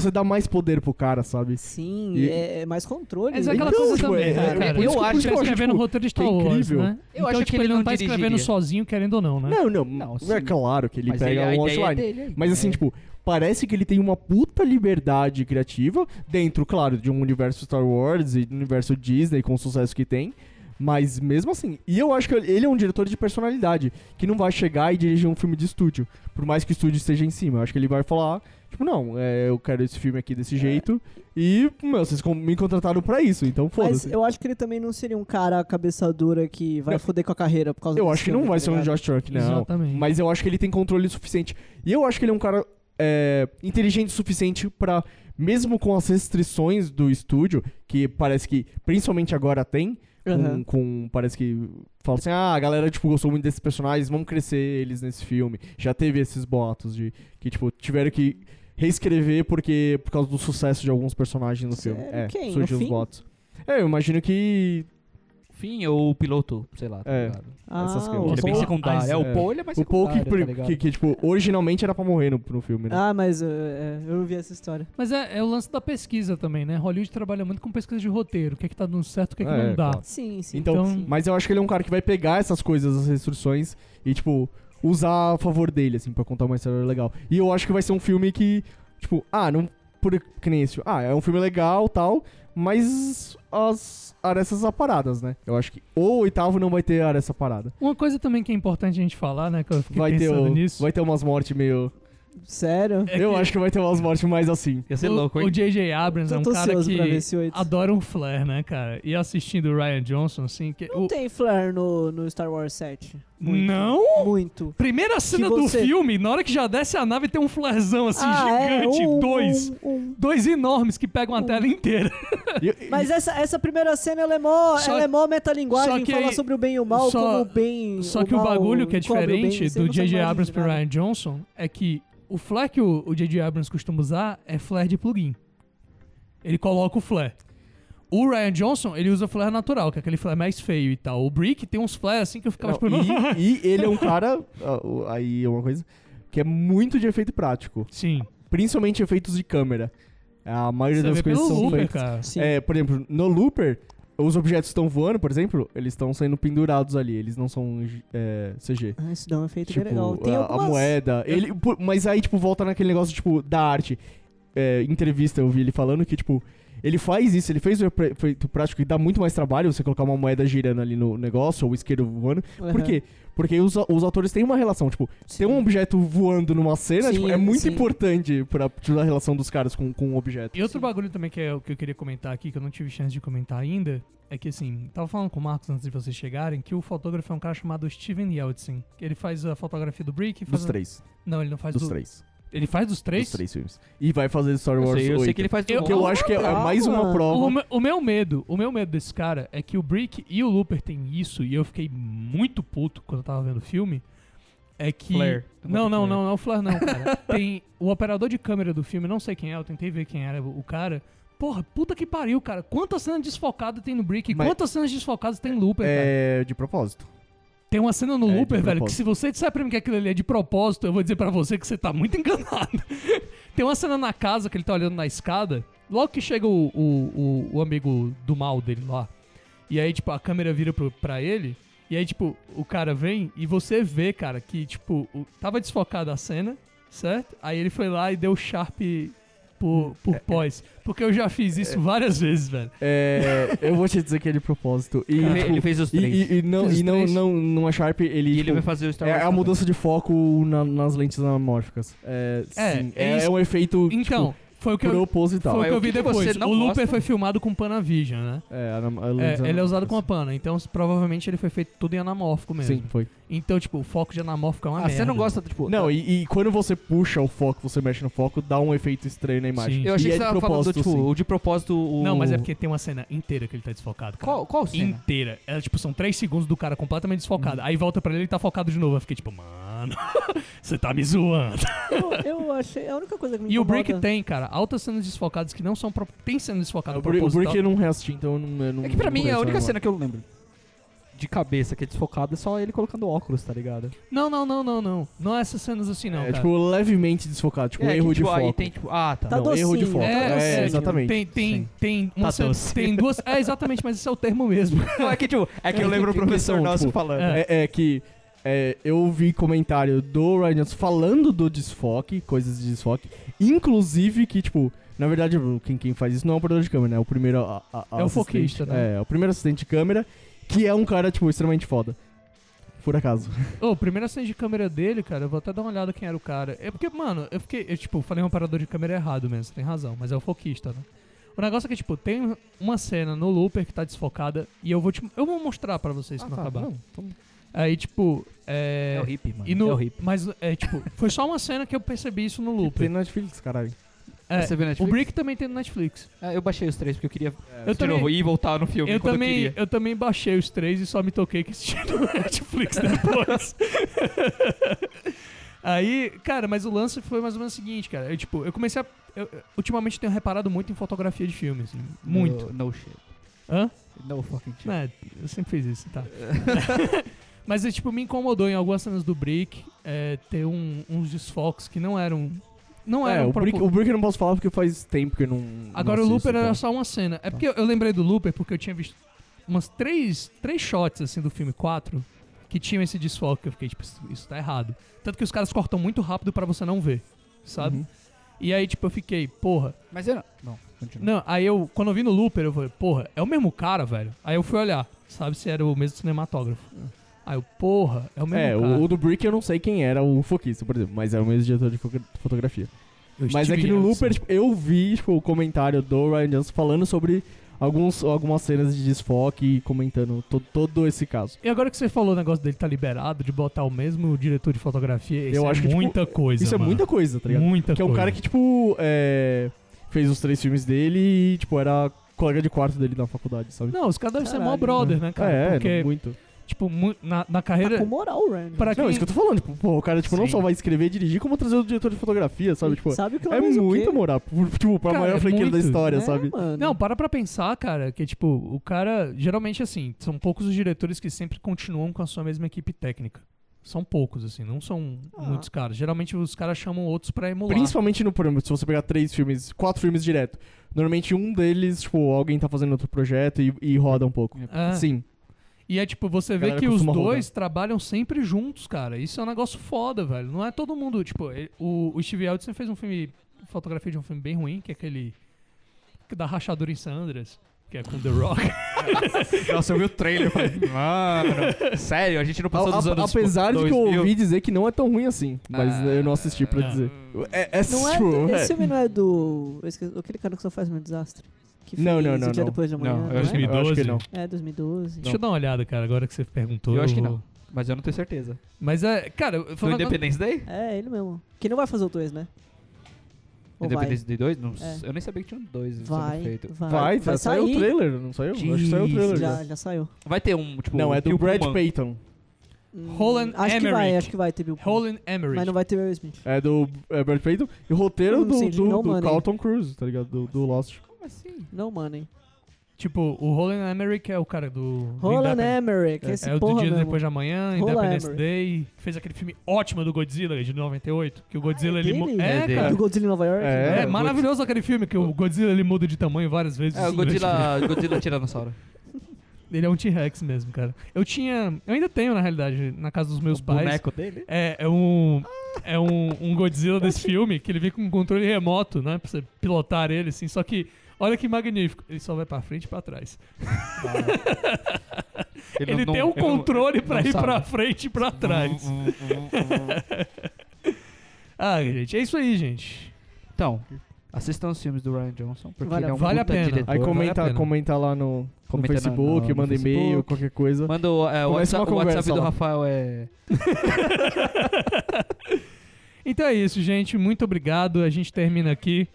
você dá mais poder pro cara, sabe? Sim, E- é, é mais controle. Mas é né? aquela Então, coisa tipo, também, é- né, é- cara? eu Por isso que- acho que que eu ele acho, escrevendo tipo, roteiro de que é Star Wars, incrível. né? Eu então, acho que tipo, ele ele não não tá escrevendo dirigiria. sozinho, querendo ou não, né? Não, não, Não, é sim. claro que ele Mas pega ele- a um é aí. Mas assim, É. tipo, parece que ele tem uma puta liberdade criativa dentro, claro, de um universo Star Wars e do universo Disney com o sucesso que tem. Mas mesmo assim, e eu acho que ele é um diretor de personalidade, que não vai chegar e dirigir um filme de estúdio, por mais que o estúdio esteja em cima. Eu acho que ele vai falar, tipo, não, é, eu quero esse filme aqui desse jeito, e, meu, vocês me contrataram pra isso, então Mas foda-se. eu acho que ele também não seria um cara cabeça dura que vai Não. foder com a carreira por causa Eu acho que filme, não vai tá ser um? Josh Trank, não. Exatamente. Mas eu acho que ele tem controle suficiente. E eu acho que ele é um cara é, inteligente o suficiente pra, mesmo com as restrições do estúdio, que parece que principalmente agora tem, com, Aham. com- parece que fala assim, ah, a galera tipo gostou muito desses personagens, vamos crescer eles nesse filme. Já teve esses boatos de que tipo tiveram que reescrever porque por causa do sucesso de alguns personagens no filme. Sério? É, Quem? surgiu os boatos. É, eu imagino que Fim ou o piloto, sei lá, tá É. ligado? essas Ah, coisas. o Ele é bem Paul- secundário. É, é. o Paul ele é mais o Paul que, secundário, tá ligado? que, que, tipo originalmente era pra morrer no, no filme, né? Ah, mas uh, é, eu vi essa história. Mas é, é o lance da pesquisa também, né? Hollywood trabalha muito com pesquisa de roteiro. O que é que tá dando certo, o que é que É, não dá. claro. Sim, sim. Então, Então- mas eu acho que ele é um cara que vai pegar essas coisas, as restrições, e, tipo, usar a favor dele, assim, pra contar uma história legal. E eu acho que vai ser um filme que, tipo, ah, não. Por, que nem esse. Ah, é um filme legal tal, mas as arestas aparadas, né? Eu acho que o oitavo não vai ter aresta parada. Uma coisa também que é importante a gente falar, né? Que eu fiquei Vai ter, pensando o, nisso. vai ter umas mortes meio. Sério? é eu que acho que vai ter umas mortes mais assim. Ia ser o, louco, hein? o J.J. Abrams é um cara que adora um flare, né, cara? E assistindo o Ryan Johnson, assim... Que, Não o, tem flare no, no Star Wars 7. Muito. Não? Muito. Primeira cena do você- filme, na hora que já desce a nave, tem um flarezão assim, Ah, é, gigante. um, dois. um, um. Dois enormes que pegam a tela inteira. <laughs> Mas essa, essa primeira cena ela é mó, Só- ela é mó só metalinguagem, que fala sobre o bem e o mal, só- como o bem. Só que o, mal bagulho que é o bem, diferente você do J.J. Abrams de pro. Ryan Johnson é que o flare que o o J.J. Abrams costuma usar é flare de plugin. Ele coloca o flare. O Ryan Johnson, ele usa flare natural, que é aquele flare mais feio e tal. O Brick tem uns flares assim que eu ficava Não, tipo... e, <laughs> e ele é um cara. Aí é uma coisa. Que é muito de efeito prático. Sim. Principalmente efeitos de câmera. A maioria Você das coisas são Looper, feitas. cara. Sim. É, por exemplo, no Looper, os objetos estão voando, por exemplo, eles estão sendo pendurados ali, eles não são é, CG. Ah, isso dá um efeito Tipo, bem legal. Tem a, a algumas... moeda. Ele, mas aí, tipo, volta naquele negócio, tipo, da arte. É, entrevista, eu vi ele falando que, tipo, ele faz isso, ele fez o efeito prático que dá muito mais trabalho você colocar uma moeda girando ali no negócio, ou o isqueiro voando. Por Aham. quê? Porque os, os autores têm uma relação, tipo, Sim. ter um objeto voando numa cena Sim, tipo, é muito sim. importante pra, pra relação dos caras com, com o objeto. E outro bagulho também que, é, o que eu queria comentar aqui, que eu não tive chance de comentar ainda, é que assim, tava falando com o Marcos antes de vocês chegarem, que o fotógrafo é um cara chamado Steven Yeltsin. Que ele faz a fotografia do Brick e faz Dos a- três. Não, ele não faz Dos do... três. Ele faz dos três? Dos três filmes. E vai fazer Star Eu Wars sei, eu 8. sei que ele faz Eu- Que eu acho que é, é mais uma prova. O, me- o meu medo, o meu medo desse cara é que o Brick e o Looper têm isso, e eu fiquei muito puto quando eu tava vendo o filme. É que. Flare. Não, não, não, não, o Flare não, cara. <laughs> Tem o operador de câmera do filme, não sei quem é, eu tentei ver quem era o cara. Porra, puta que pariu, cara. Quantas cenas desfocadas tem no Brick e Mas- quantas cenas desfocadas tem no Looper, cara? É de propósito. Tem uma cena no É, Looper, velho, que se você disser pra mim que aquilo ali é de propósito, eu vou dizer pra você que você tá muito <laughs> enganado. Tem uma cena na casa que ele tá olhando na escada, logo que chega o, o, o, o amigo do mal dele lá. E aí, tipo, a câmera vira pro, pra ele, e aí, tipo, o cara vem e você vê, cara, que, tipo, o- tava desfocada a cena, certo? Aí ele foi lá e deu Sharp por, por pós. Porque eu já fiz isso várias vezes, velho. É, eu vou te dizer que é de propósito. E, Ele, tipo, ele fez os três. e- e não, Fez os e não, três. não, numa Sharp, ele. E ele tipo, vai fazer o Star é Wars. a também. mudança de foco na- nas lentes anamórficas. É, É, sim, é é, isso. um efeito Então, foi o que tipo, eu, proposital. foi o que eu o vi que depois. O Looper gosta? foi filmado com Panavision, né? É, anam- a É, ele é usado com a anamórficas. pana, então provavelmente ele foi feito tudo em anamórfico mesmo. Sim, foi. Então, tipo, o foco de anamórfico é uma Ah, merda. você não gosta, tipo... Não, e, e quando você puxa o foco, você mexe no foco, dá um efeito estranho na imagem. Sim. Eu achei E que é você tava falando, tipo, sim. o de propósito... O... Não, mas é porque tem uma cena inteira que ele tá desfocado, cara. Qual, qual cena? Inteira. É, tipo, são três segundos do cara completamente desfocado. Aí volta pra ele e ele tá focado de novo. Eu fiquei tipo, mano, <laughs> você tá me zoando. Eu, eu achei. A única coisa que me E o incomoda... Brick tem, cara, altas cenas desfocadas que não são. Pro... Tem cenas desfocadas O Brick, o proposital. Brick não reassisti, então eu não. eu não É que pra não mim, a conheço única memória. cena que eu lembro de cabeça que é desfocada é só ele colocando óculos, tá ligado? Não, não, não, não, não. Não é essas cenas assim, não, É, cara. tipo, levemente desfocado, tipo, é, que, erro tipo, de aí foco. tem, tipo... Ah, tá. Tá não, erro de docinho, foco. tá É, docinho. exatamente. Tem, tem, Sim. tem, uma Tá cena- doce. tem duas. É, exatamente, mas esse é o termo mesmo. <laughs> Não, é que, tipo, é que eu É, lembro o que- que professor são, nosso tipo, falando. É. É, é que é, eu vi comentário do Ryan Johnson falando do desfoque, coisas de desfoque, inclusive que, tipo, na verdade, quem, quem faz isso não é o operador de câmera, né? É o primeiro a- a- É o foquista, né? É, é o primeiro assistente de câmera, que é um cara, tipo, extremamente foda. Por acaso. <laughs> Ô, o primeiro assistente de câmera dele, cara, eu vou até dar uma olhada quem era o cara. É porque, mano, eu fiquei. Eu, tipo, falei um operador de câmera errado mesmo, você tem razão, mas é o foquista, né? O negócio é que, tipo, tem uma cena no Looper que tá desfocada e eu vou te. Eu vou mostrar pra vocês Ah, quando tá, acabar. não, então- Aí, tipo. É. É o hippie, mano. e no, É o hippie. Mas, é, tipo, foi só uma cena que eu percebi isso no Tem Looper. Netflix, caralho. É, Você vê o Netflix? Brick também tem no Netflix. É, eu baixei os três porque eu queria Eu de também- novo ir e voltar no filme Eu também, eu queria. eu também baixei os três e só me toquei que assisti no <laughs> Netflix depois. <laughs> Aí, cara, mas o lance foi mais ou menos o seguinte, cara. Eu, tipo, eu comecei a. eu- ultimamente tenho reparado muito em fotografia de filme, assim. Muito. No, no shit. Hã? No fucking shit. É, eu sempre fiz isso, tá. <laughs> mas, é, tipo, me incomodou em algumas cenas do Brick é, ter um- uns desfoques que não eram. Não É, eram o Brick, o Brick eu não posso falar porque faz tempo que eu não. Agora não o Looper era então. só uma cena. É porque eu, eu lembrei do Looper porque eu tinha visto umas três, três shots assim do filme 4 que tinham esse desfoque. que Eu fiquei, tipo, isso, isso tá errado. Tanto que os caras cortam muito rápido pra você não ver, sabe? Uhum. E aí, tipo, eu fiquei, porra. Mas eu não. Não, continua. Não, aí eu, quando eu vi no Looper, eu falei, porra, é o mesmo cara, velho. Aí eu fui olhar, sabe se era o mesmo cinematógrafo. Aí eu, porra, é o mesmo É, cara. o, o do Brick eu não sei quem era o foquista, por exemplo, mas era o mesmo diretor de fotografia. Eu Mas é estive que no Looper, tipo, eu vi tipo, o comentário do Ryan Johnson falando sobre alguns, algumas cenas de desfoque e comentando to- todo esse caso. E agora que você falou o negócio dele tá liberado, de botar o mesmo diretor de fotografia, isso Eu é acho que, tipo, muita coisa, Isso é mano. muita coisa, tá ligado? Muita que é um coisa. cara que, tipo, é, fez os três filmes dele e, tipo, era colega de quarto dele na faculdade, sabe? Não, os caras devem ser mó Caralho, brother, né, cara? é, Porque, muito. Tipo, na, na Tá carreira... com moral, Ryan. Pra Não, quem... isso que eu tô falando, tipo, pô, o cara, tipo, não Sim. só vai escrever e dirigir, como trazer o diretor de fotografia, sabe? Tipo, Sabe que é muito moral, por- tipo, pra Cara, maior é franquia da história, É, sabe? mano. Não, para pra pensar, cara, que, tipo, o cara... Geralmente, assim, são poucos os diretores que sempre continuam com a sua mesma equipe técnica, São poucos, assim, não são Ah. muitos caras. Geralmente os caras chamam outros pra emular. Principalmente no, exemplo, se você pegar três filmes, quatro filmes direto. Normalmente um deles, tipo, alguém tá fazendo outro projeto e, e roda um pouco. É. Sim. E é tipo, você vê que os dois trabalham sempre juntos, cara. Isso é um negócio foda, velho. Não é todo mundo, tipo, ele- o, o Steve Eldson fez um filme, fotografia de um filme bem ruim, que é aquele que dá rachadura em Sandras, que é com The Rock. <laughs> Nossa, eu vi o trailer e falei, mano, sério, a gente não passou A- dos anos apesar de que eu 2000. ouvi dizer que não é tão ruim assim. Mas Ah. eu não assisti pra Ah. dizer. É, é Não é, true, esse é. filme não é do. esqueci- aquele cara que só faz meu desastre. Que Não, fez não, não, O dia não. depois de amanhã. Não, é? que- Eu acho que 2012. não. É, 2012. Deixa eu dar uma olhada, cara, agora que você perguntou. Eu acho que não. Mas eu não tenho certeza. Mas é, cara, Foi falando Independence Day? É, ele mesmo. Que não vai fazer o 2, né? Ou? Independence Day 2? Não, É. Eu nem sabia que tinha um 2 sendo Vai, feito. vai. Vai, saiu o trailer, não saiu? Acho que saiu o trailer já. Já, já saiu. Vai ter um, tipo... Não, é do Bill Brad Pullman. Payton. Hum, Roland Acho que vai, Emmerich. acho que vai ter Bill. Roland Emmerich. Mas não vai ter Will Smith. É do é Brad Payton. E o roteiro Hum, do, do, do money. Carlton Cruz, tá ligado? Do, do Lost. Assim? No money. Tipo, o Roland Emmerich é o cara do... Roland Emmerich, É, esse É o do porra Dia mesmo. Depois de Amanhã, Roland Independence Emmerich. Day. Fez aquele filme ótimo do Godzilla, de 98. Que o Godzilla, é ele... dele? É, É dele. cara. Do Godzilla em Nova York? É, É, o maravilhoso aquele filme, que o Godzilla ele muda de tamanho várias vezes. É, o <laughs> Godzilla, Godzilla Tiranossauro. <laughs> Ele é um T-Rex mesmo, cara. Eu tinha. Eu ainda tenho, na realidade, na casa dos meus o pais. boneco dele? É, é um. É um, um Godzilla desse <laughs> filme que ele vem com um controle remoto, né? Pra você pilotar ele, assim. Só que, olha que magnífico. Ele só vai pra frente e pra trás. <laughs> Ele, não- tem um ele controle ele pra não ir sabe. pra frente e pra trás. <laughs> Ah, gente, é isso aí, gente. Então, assistam os filmes do Ryan Johnson, porque Vale ele é a- um vale a pena. diretor. Aí vale a comenta, pena. comenta lá no, Comenta Facebook, no- no manda e-mail, Facebook. qualquer coisa. Manda o, é, o WhatsApp, o WhatsApp do. Rafael é... <laughs> Então é isso, gente. Muito obrigado. A gente termina aqui.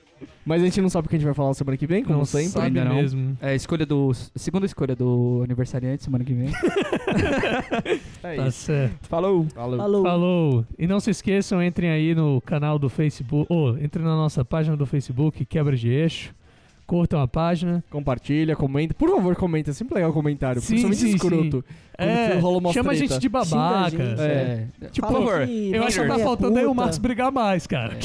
Mas a gente não sabe o que a gente vai falar semana que vem, como Não sempre. sabe Ainda não. mesmo. É a escolha do... Segunda escolha do aniversariante, semana que vem. <laughs> É Tá isso. certo. Falou! Falou. Falou. Falou. E não se esqueçam, entrem aí no canal do Facebook, ou entrem na nossa página do Facebook, Quebra de Eixo. Curtam a página. Compartilha, comenta. Por favor, comenta. É sempre legal o comentário. Sim, principalmente sim, escroto. Quando É, rola uma chama a gente de babaca. Gente. É. Tipo, Fala por favor, Eu acho que tá é faltando aí o. Marcos brigar mais, cara.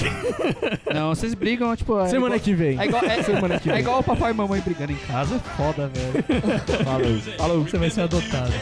<laughs> Não, vocês brigam, tipo... É Semana igual, que vem. É igual, é, <laughs> Semana que é vem. igual o papai e mamãe brigando em casa. É foda, velho. Falou. Falou. Você vai ser adotado.